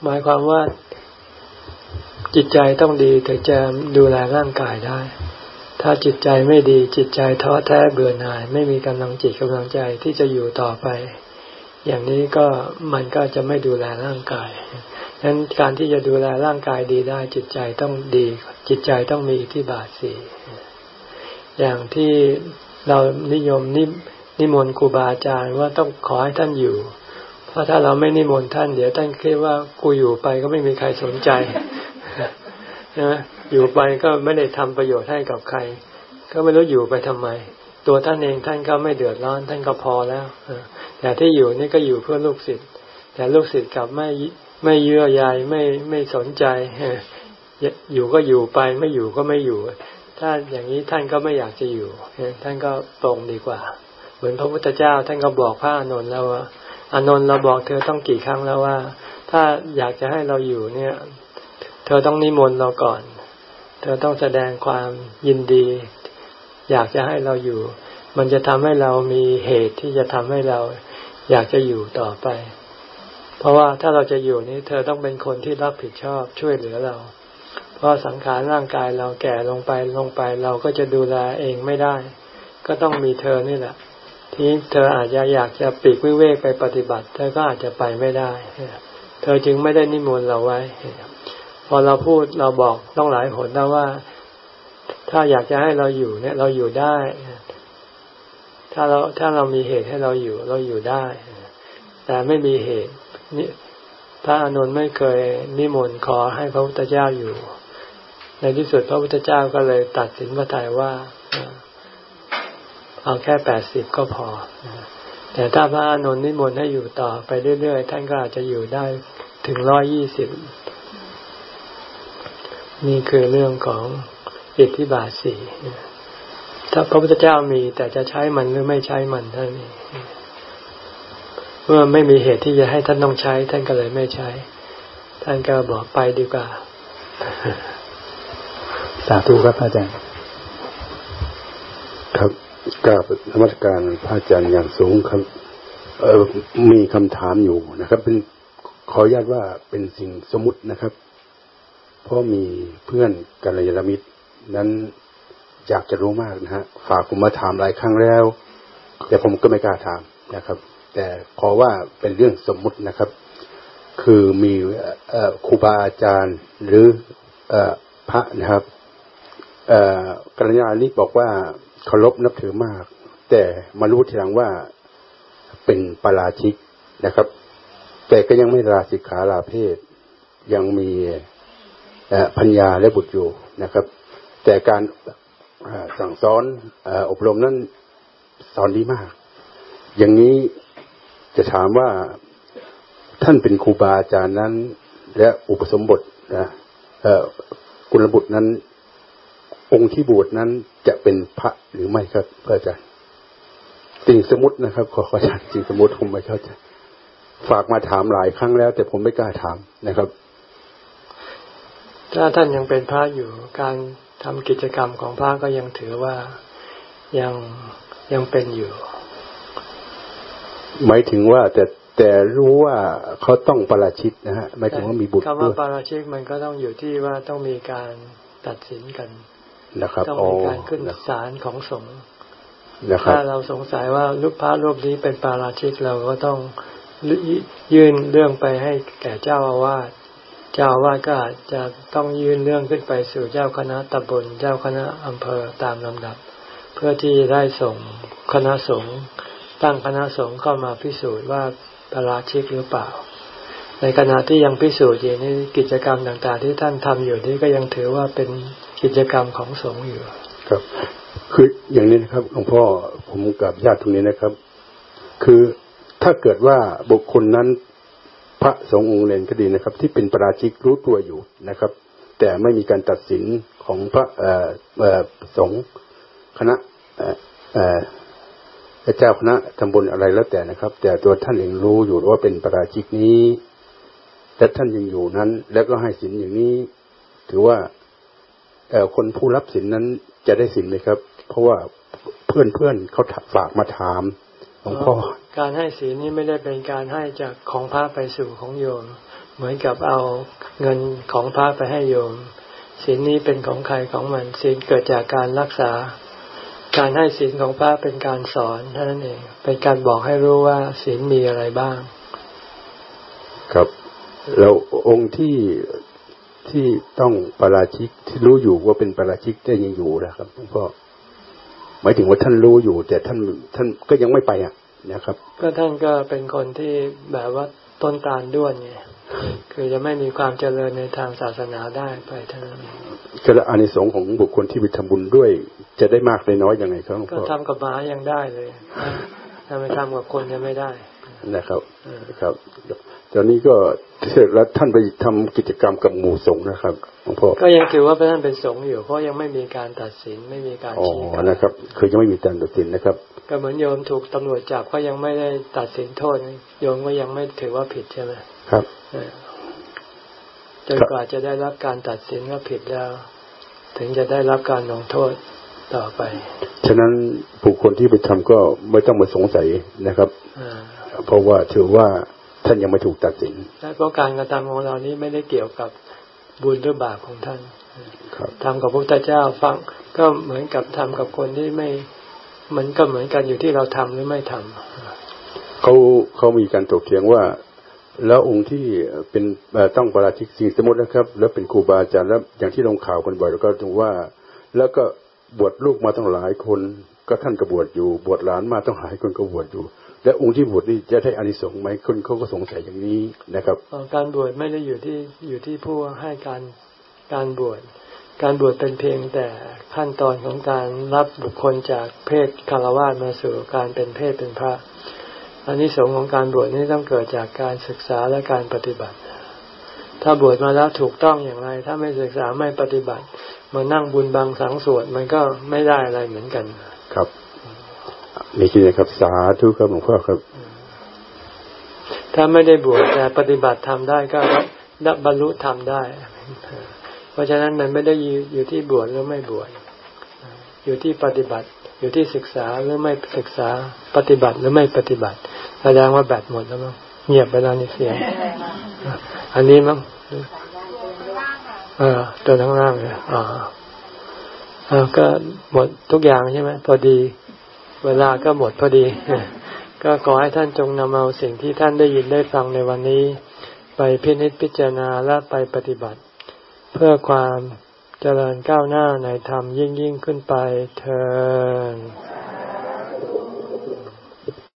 หมายความว่าจิตใจต้องดีถึงจะดูแลร่างกายได้ ถ้าจิตใจไม่ดีจิตใจท้อแท้เบื่อหน่าย ไม่มีกำลังจิตกำลังใจที่จะอยู่ต่อไป อย่างนี้ก็มันก็จะไม่ดูแลร่างกายนั้นการที่จะดูแลร่างกายดีได้ จิตใจต้องดี จิตใจต้องมีอิทธิบาทสี่อย่างที่เรานิยมนินิมนต์ครูบาอาจารย์ว่าต้องขอให้ท่านอยู่ เพราะถ้าเราไม่นิมนต์ท่านเดี๋ยวท่านคิดว่ากูอยู่ไปก็ไม่มีใครสนใจนะ อยู่ไปก็ไม่ได้ทำประโยชน์ให้กับใคร ก็ไม่รู้อยู่ไปทำไม ตัวท่านเองท่านก็ไม่เดือดร้อนท่านก็พอแล้วแต่ที่อยู่นี่ก็อยู่เพื่อลูกศิษย์แต่ลูกศิษย์กลับไม่ไม่เยื่อใยไม่ไม่สนใจอยู่ก็อยู่ไปไม่อยู่ก็ไม่อยู่ ถ้าอย่างนี้ท่านก็ไม่อยากจะอยู่ท่านก็ตรงดีกว่า เหมือนพระพุทธเจ้า ท่านก็บอกพระอานนท์แล้วว่าอานนท์เราบอกเธอต้องกี่ครั้งแล้วว่า ถ้าอยากจะให้เราอยู่เนี่ย เธอต้องนิมนต์เราก่อน เธอต้องแสดงความยินดี อยากจะให้เราอยู่ มันจะทำให้เรามีเหตุที่จะทำให้เราอยากจะอยู่ต่อไป เพราะว่าถ้าเราจะอยู่นี้ เธอต้องเป็นคนที่รับผิดชอบช่วยเหลือเรา เพราะสังขารร่างกายเราแก่ลงไปลงไป เราก็จะดูแลเองไม่ได้ ก็ต้องมีเธอนี่แหละ ที่เธออาจจะอยากจะปีกวิเวกไปปฏิบัติ เธอก็อาจจะไปไม่ได้ เธอจึงไม่ได้นิมนต์เราไว้ พอเราพูดเราบอกต้องหลายหนนะว่า ถ้าอยากจะให้เราอยู่เนี่ย เราอยู่ได้ ถ้าเราถ้าเรามีเหตุให้เราอยู่ เราอยู่ได้ แต่ไม่มีเหตุนี่พระอนุนไม่เคยนิมนต์ขอให้พระพุทธเจ้าอยู่ ในที่สุดพระพุทธเจ้าก็เลยตัดสินพระทัยว่า เอาแค่แปดสิบก็พอ แต่ถ้าพระอานนนิมนต์ให้อยู่ต่อไปเรื่อยๆท่านก็อาจจะอยู่ได้ถึงร้อยยี่สิบ นี่คือเรื่องของอิทธิบาทสี่ถ้าพระพุทธเจ้ามีแต่จะใช้มันหรือไม่ใช้มันท่านนี้เมื่อไม่มีเหตุที่จะให้ท่านต้องใช้ ท่านก็เลยไม่ใช้ ท่านก็บอกไปดีกว่า สาธุครับอาจารย์ ครับกราบธรรมการพระอาจารย์อย่างสูงครับ เออมีคำถามอยู่นะครับ เป็นขออนุญาตว่าเป็นสิ่งสมมตินะครับ เพราะมีเพื่อนกัลยาณมิตร นั้นอยากจะรู้มากนะฮะฝากผมมาถามหลายครั้งแล้ว แต่ผมก็ไม่กล้าถามนะครับ แต่ขอว่าเป็นเรื่องสมมุตินะครับ คือมีครูบาอาจารย์หรือพระนะครับกัลยาณมิตรบอกว่าเคารพนับถือมาก แต่มารู้ทีหลังว่าเป็นปาราชิกนะครับ แต่ก็ยังไม่ลาสิกขาลาเพศยังมี พัญญาและบุตรอยู่นะครับ แต่การสั่งสอนอบรมนั้นสอนดีมาก อย่างนี้จะถามว่าท่านเป็นครูบาอาจารย์นั้น และอุปสมบทนะกุลบุตรนั้น องค์ที่บวชนั้นจะเป็นพระหรือไม่ครับอาจารย์จริงสมมตินะครับ ขอขออาจารย์จริงสมมติผมไม่เข้าใจฝากมาถามหลายครั้งแล้ว แต่ผมไม่กล้าถามนะครับ ถ้าท่านยังเป็นพระอยู่การทำกิจกรรมของพระก็ยังถือว่ายังยังเป็นอยู่ หมายถึงว่าแต่แต่รู้ว่าเขาต้องปราชิกนะฮะหมายถึงว่ามีบุตรคำว่าปราชิกมันก็ต้องอยู่ที่ว่าต้องมีการตัดสินกันนะครับต้องมีการขึ้นศาลของสงฆ์ถ้าเราสงสัยว่าลูกพระรูปนี้เป็นปาราชิกเราก็ต้องยื่นเรื่องไปให้แก่เจ้าอาวาส เจ้าวาสก็อาจจะต้องยื่นเรื่องขึ้นไปสู่เจ้าคณะตำบลเจ้าคณะอำเภอตามลำดับ เพื่อที่ได้ส่งคณะสงฆ์ตั้งคณะสงฆ์เข้ามาพิสูจน์ว่าปาราชิกหรือเปล่า ในขณะที่ยังพิสูจน์อยู่นี่กิจกรรมต่างๆ ที่ท่านทำอยู่นี่ก็ยังถือว่าเป็นกิจกรรมของสงฆ์อยู่ ครับ คืออย่างนี้นะครับหลวงพ่อผมกับญาติตรงนี้นะครับ คือถ้าเกิดว่าบุคคลนั้น ระสงฆ์องค์เลนก็ดีนะครับ ที่เป็นประราชิกรู้ตัวอยู่นะครับ แต่ไม่มีการตัดสินของพระสงฆ์คณะเจ้าคณะตำบลอะไรแล้วแต่นะครับ แต่ตัวท่านเองรู้อยู่ว่าเป็นประราชิกนี้และท่านยังอยู่นั้น แล้วก็ให้สินอย่างนี้ ถือว่าคนผู้รับสินนั้นจะได้สินไหมครับ เพราะว่าเพื่อนเพื่อนเขาฝากมาถาม ลวงพ่อการให้ศีลนี้ไม่ได้เป็นการให้จากของพระไปสู่ของโยม เหมือนกับเอาเงินของพระไปให้โยมศีลนี้เป็นของใครของมันศีลเกิดจากการรักษา การให้ศีลของพระเป็นการสอนเท่านั้นเอง เป็นการบอกให้รู้ว่าศีลมีอะไรบ้าง ครับแล้วองค์ที่ที่ต้องปราชิกที่รู้อยู่ว่าเป็นปราชิกได้ยังอยู่นะครับหลวงพ่อ หมายถึงว่าท่านรู้อยู่ แต่ท่านท่านก็ยังไม่ไปอะนะครับ ก็ท่านก็เป็นคนที่แบบว่าต้นตาลด้วนไงคือจะไม่มีความเจริญในทางศาสนาได้ไปเท่านั้นเองก็อานิสงส์ของบุคคลที่ไปทำบุญด้วย จะได้มากได้น้อยยังไงครับก็ทำกับหมายังได้เลยถ้าไม่ทำกับคนจะไม่ได้นะครับครับ ตอนนี้ก็เสร็จแล้วท่านไปทำกิจกรรมกับหมู่สงฆ์นะครับหลวงพ่อก็ยังถือว่าท่านเป็นสงฆ์อยู่เพราะยังไม่มีการตัดสินไม่มีการชี้กันนะครับ คือยังไม่มีการตัดสินนะครับ ก็เหมือนโยมถูกตำรวจจับก็ยังไม่ได้ตัดสินโทษโยมก็ยังไม่ถือว่าผิดใช่ไหมครับจนกว่าจะได้รับการตัดสินว่าผิดแล้ว ถึงจะได้รับการลงโทษต่อไป ฉะนั้นผู้คนที่ไปทำก็ไม่ต้องมาสงสัยนะครับเพราะว่าถือว่า ท่านยังไม่ถูกตัดสินเพราะการกระทำของเรานี้ไม่ได้เกี่ยวกับบุญหรือบาปของท่านทำกับพระพุทธเจ้าฟังก็เหมือนกับทำกับคนที่ไม่ มันก็เหมือนกันอยู่ที่เราทำหรือไม่ทำเขาเขามีการตกเถียงว่า แล้วองค์ที่เป็นต้องประราชิกสิ่งสมมตินะครับ แล้วเป็นครูบาอาจารย์แล้วอย่างที่ลงข่าวกันบ่อยแล้วก็ถึงว่า แล้วก็บวชลูกมาต้องหลายคน ก็ท่านก็บวชอยู่ บวชหลานมาต้องหลายคนก็บวชอยู่ และองค์ที่บวชนี่จะได้อานิสงส์ไหมคนเขาก็สงสัยอย่างนี้นะครับการบวชไม่ได้อยู่ที่อยู่ที่ผู้ให้การการบวชการบวชเป็นเพียงแต่ขั้นตอนของการรับบุคคลจากเพศคารวะมาสู่การเป็นเพศเป็นพระอันนี้สงของการบวชนี่ต้องเกิดจากการศึกษาและการปฏิบัติ ถ้าบวชมาแล้วถูกต้องอย่างไร ถ้าไม่ศึกษาไม่ปฏิบัติมานั่งบุญบางสังสวดมันก็ไม่ได้อะไรเหมือนกัน ครับ มีคิดนะครับ สาธุครับหลวงพ่อครับ ถ้าไม่ได้บวชแต่ปฏิบัติทำได้ก็บรรลุทำได้ เพราะฉะนั้นมันไม่ได้อยู่ที่บวชหรือไม่บวชอยู่ที่ปฏิบัติ อยู่ที่ศึกษาหรือไม่ศึกษาปฏิบัติหรือไม่ปฏิบัติแสดงว่าแบตหมดแล้วมั้งเงียบไปแล้วนี่เสียงอันนี้มั้งเออตัวทั้งล่างเลยอ๋อก็หมดทุกอย่างใช่ไหมพอดี เวลาก็หมดพอดี ก็ขอให้ท่านจงนำเอาสิ่งที่ท่านได้ยินได้ฟังในวันนี้ ไปพินิจพิจารณาและไปปฏิบัติ เพื่อความเจริญก้าวหน้าในธรรมยิ่งยิ่งขึ้นไปเธอ